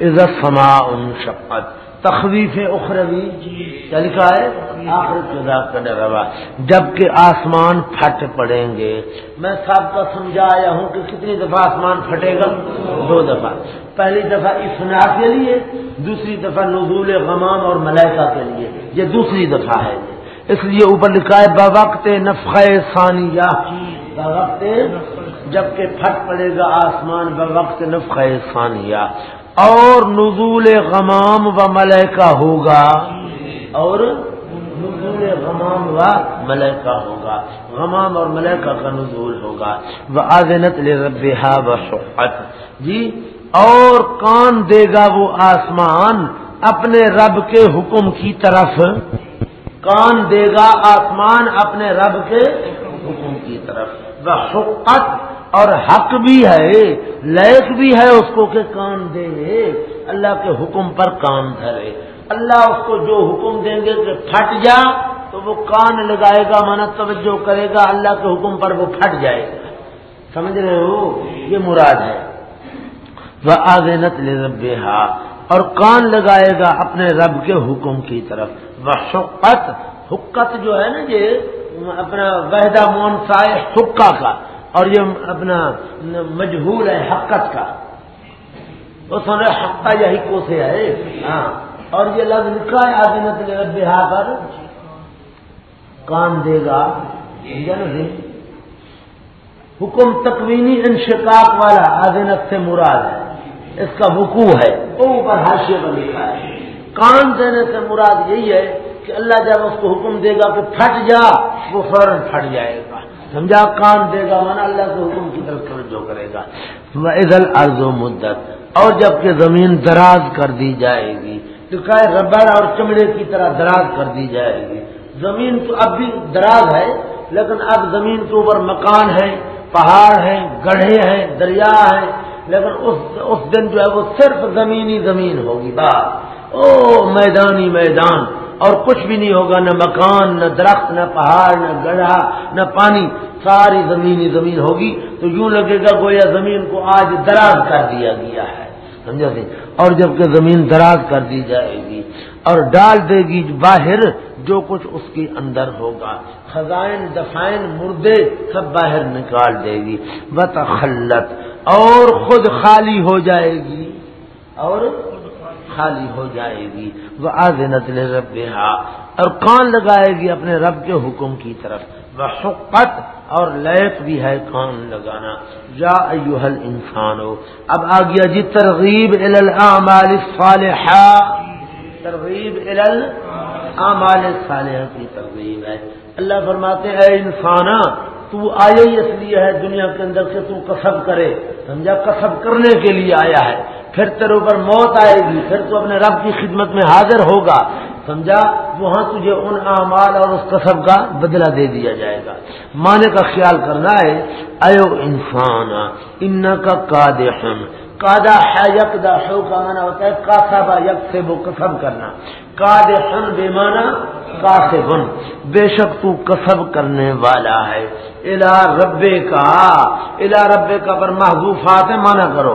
عزت سما ان شپت تخویف اخروی کیا لکھا ہے؟ آخر ڈرا جبکہ آسمان پھٹ پڑیں گے۔ میں سب کا سمجھایا ہوں کہ کتنی دفعہ آسمان پھٹے گا؟ دو دفعہ۔ پہلی دفعہ اسنا کے لیے دوسری دفعہ نزول غمام اور ملائکہ کے لیے۔ یہ دوسری دفعہ ہے۔ اس لیے اوپر لکھا ہے، بوقت نفق ثانیہ۔ بوقت جبکہ پھٹ پڑے گا آسمان، بوقت نفق ثانیہ۔ اور نزول غمام و ملکہ ہوگا۔ اور نزول غمام و ملکہ ہوگا۔ غمام اور ملکہ کا نزول ہوگا۔ وہ آزنت ربا و شفت جی اور کان دے گا وہ آسمان اپنے رب کے حکم کی طرف۔ کان دے گا آسمان اپنے رب کے حکم کی طرف؟ وہ شفت اور حق بھی ہے، لائق بھی ہے اس کو کہ کان دے۔ اللہ کے حکم پر کان دھرے۔ اللہ اس کو جو حکم دیں گے کہ پھٹ جا، تو وہ کان لگائے گا من توجہ کرے گا، اللہ کے حکم پر وہ پھٹ جائے گا۔ سمجھ رہے ہو؟ یہ مراد ہے۔ وہ آگے نت لے اور کان لگائے گا اپنے رب کے حکم کی طرف۔ وہ شکت حکت جو ہے نا یہ اپنا وحدہ مون سائے حکا کا، اور یہ اپنا مجبور ہے حقت کا۔ وہ سن رہے حقہ یا کو سے ہے۔ ہاں۔ اور یہ لفظ لکھا ہے آدنت بہا پر۔ کام دے گا۔ جی؟ حکم تکوینی انشقاق والا آدنت سے مراد ہے۔ اس کا وقوع ہے۔ وہ اوپر حاشے پر لکھا ہے۔ کان دینے سے مراد یہی ہے کہ اللہ جب اس کو حکم دے گا کہ پھٹ جا وہ فوراً پھٹ جائے گا۔ سمجھا؟ کان دے گا مانا اللہ کے حکم کی طرف توجہ کرے گا۔ ادل ارض و مدت اور جبکہ زمین دراز کر دی جائے گی تو کہ ربڑ اور چمڑے کی طرح دراز کر دی جائے گی۔ زمین تو اب بھی دراز ہے لیکن اب زمین کے اوپر مکان ہے پہاڑ ہیں گڑھے ہیں دریا ہیں۔ لیکن اس اس دن جو ہے وہ صرف زمینی زمین ہوگی بات او میدانی میدان۔ اور کچھ بھی نہیں ہوگا، نہ مکان، نہ درخت، نہ پہاڑ، نہ گڑھا، نہ پانی، ساری زمینی زمین ہوگی۔ تو یوں لگے گا گویا زمین کو آج دراز کر دیا گیا ہے، سمجھا سی اور جبکہ زمین دراز کر دی جائے گی اور ڈال دے گی باہر جو کچھ اس کے اندر ہوگا۔ خزائن، دفائن، مردے سب باہر نکال دے گی۔ بتخلت اور خود خالی ہو جائے گی اور خالی ہو جائے گی۔ وہ آز نتل رب اور کان لگائے گی اپنے رب کے حکم کی طرف۔ وہ اور لیک بھی ہے کان لگانا۔ یا ایوہل انسان ہو اب آ گیا جی ترغیب الاعمال الصالحہ۔ ترغیب الاعمال الصالحہ کی ترغیب ہے۔ اللہ فرماتے ہیں، اے انسان تو آیا ہی اس لیے ہے دنیا کے اندر سے تو کسب کرے۔ سمجھا؟ کسب کرنے کے لیے آیا ہے۔ پھر تیرے اوپر موت آئے گی، پھر تو اپنے رب کی خدمت میں حاضر ہوگا۔ سمجھا؟ وہاں تجھے ان اعمال اور اس کسب کا بدلہ دے دیا جائے گا۔ مانے کا خیال کرنا ہے، ایو انسان ان کا کاد کادا ہے یک دا شو کا مانا ہوتا ہے کاسابا یک سے وہ کسب کرنا۔ کاد حن بے مانا کا سے بن بے شک تو کسب کرنے والا ہے۔ الا ربے کا الا ربے کا پر محبوفات مانا کرو۔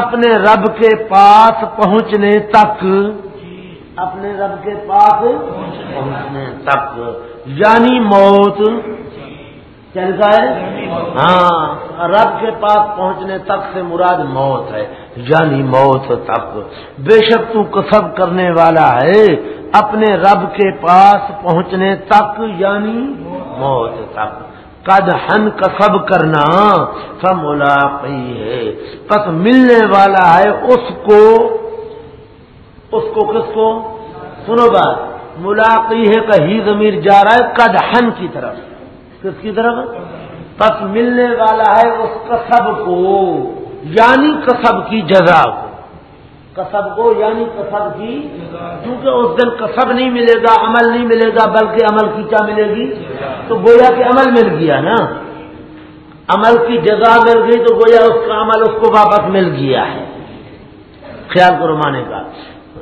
اپنے رب کے پاس پہنچنے تک۔ اپنے رب کے پاس پہنچنے تک۔ یعنی موت۔ چلتا ہے ہاں۔ رب کے پاس پہنچنے تک سے مراد موت ہے یعنی موت تک۔ بے شک تو کسب کرنے والا ہے، اپنے رب کے پاس پہنچنے تک یعنی موت تک۔ قد ہن کسب کرنا سب ملاقی ہے۔ پس ملنے والا ہے اس کو۔ اس کو کس کو؟ سنو بات۔ ملاقی ہے کہ ہی ضمیر جا رہا ہے قد ہن کی طرف۔ کس کی طرف؟ پس ملنے والا ہے اس کسب کو یعنی کسب کی جزا کو۔ کسب کو یعنی کسب کی کیونکہ اس دن کسب نہیں ملے گا، عمل نہیں ملے گا، بلکہ عمل کی کیا ملے گی؟ تو گویا کہ عمل مل گیا نا۔ عمل کی جگہ مل گئی تو گویا اس کا عمل اس کو واپس مل گیا ہے۔ خیال کرو مانے کا،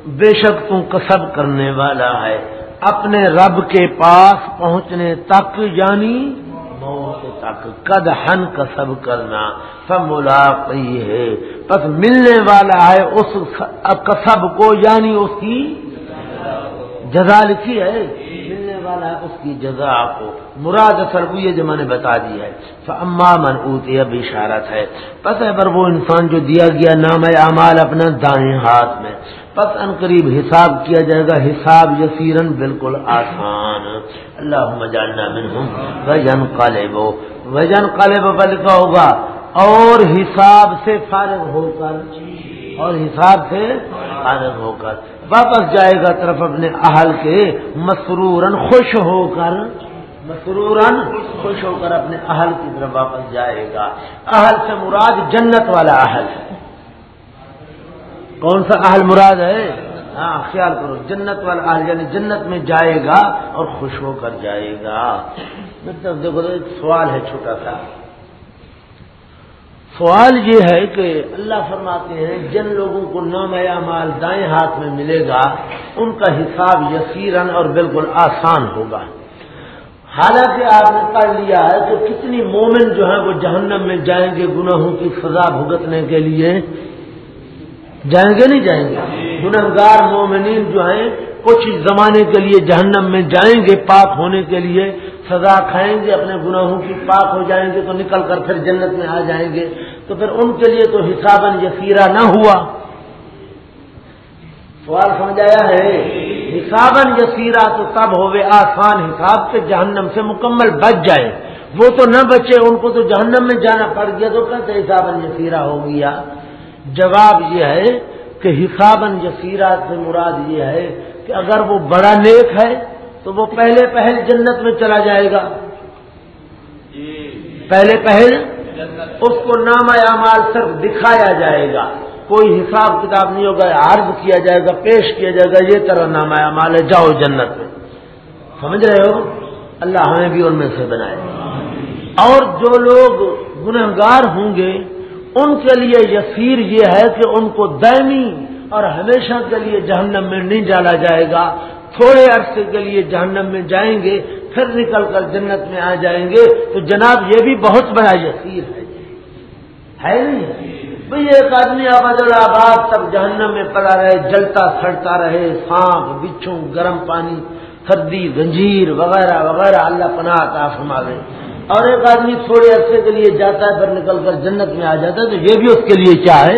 بے شک تم کسب کرنے والا ہے، اپنے رب کے پاس پہنچنے تک یعنی موت تک کد ہن کسب کرنا سب ملاقی ہے۔ بس ملنے والا ہے اس کسب کو یعنی اس کی جزا لکھی ہے۔ ملنے والا ہے اس کی جزا کو۔ مراد اثر وہ یہ جو میں نے بتا دیا ہے۔ اما من اوتی اب اشارت ہے پس ہے پر وہ انسان جو دیا گیا نام اعمال اپنا دائیں ہاتھ میں۔ پس ان قریب حساب کیا جائے گا، حساب یسیرن بالکل آسان۔ اللہ جاننا منہم۔ وجن قالبو وجن قالب پر لکھا ہوگا، اور حساب سے فارغ ہو کر، اور حساب سے فارغ ہو کر۔ واپس جائے گا طرف اپنے اہل کے مسرورن خوش ہو کر۔ مسرورن خوش ہو کر اپنے اہل کی طرف واپس جائے گا۔ اہل سے مراد جنت والا اہل۔ ہے کون سا اہل مراد ہے؟ ہاں خیال کرو، جنت والا اہل یعنی جنت میں جائے گا اور خوش ہو کر جائے گا۔ مطلب دیکھو، ایک سوال ہے چھوٹا سا۔ سوال یہ ہے کہ اللہ فرماتے ہیں، جن لوگوں کو نام مال دائیں ہاتھ میں ملے گا، ان کا حساب یسیرن اور بالکل آسان ہوگا۔ حالانکہ آپ نے پڑھ لیا ہے کہ کتنی مومن جو ہیں وہ جہنم میں جائیں گے گناہوں کی سزا بھگتنے کے لیے۔ جائیں گے نہیں جائیں گے؟ گنہگار مومنین جو ہیں، کچھ زمانے کے لیے جہنم میں جائیں گے پاک ہونے کے لیے، سزا کھائیں گے، اپنے گناہوں کی پاک ہو جائیں گے، تو نکل کر پھر جنت میں آ جائیں گے۔ تو پھر ان کے لیے تو حسابن یسیرا نہ ہوا۔ سوال سمجھایا ہے؟ حسابن یسیرا تو تب ہوئے آسان حساب سے جہنم سے مکمل بچ جائے۔ وہ تو نہ بچے، ان کو تو جہنم میں جانا پڑ گیا تو کیسے حسابن یسیرا ہو گیا؟ جواب یہ ہے کہ حسابن یسیرات سے مراد یہ ہے کہ اگر وہ بڑا نیک ہے تو وہ پہلے پہل جنت میں چلا جائے گا۔ پہلے پہل اس کو نام اعمال صرف دکھایا جائے گا۔ کوئی حساب کتاب نہیں ہوگا، عرض کیا جائے گا، پیش کیا جائے گا، یہ طرح نام اعمال ہے، جاؤ جنت میں۔ سمجھ رہے ہو؟ اللہ ہمیں بھی ان میں سے بنائے۔ اور جو لوگ گنہگار ہوں گے ان کے لیے یسیر یہ ہے کہ ان کو دینی اور ہمیشہ کے لیے جہنم میں نہیں ڈالا جائے گا۔ تھوڑے عرصے کے لیے جہنم میں جائیں گے، پھر نکل کر جنت میں آ جائیں گے۔ تو جناب یہ بھی بہت بڑا یسیر ہے۔ ہے نہیں؟ بھائی ایک آدمی آباد آباد تک جہنم میں پڑا رہے، جلتا سڑتا رہے، سانپ بچھو گرم پانی، سردی، زنجیر وغیرہ وغیرہ اللہ پناہ کا فرما گئے اور ایک آدمی تھوڑے عرصے کے لیے جاتا ہے پھر نکل کر جنت میں آ جاتا ہے، تو یہ بھی اس کے لیے کیا ہے؟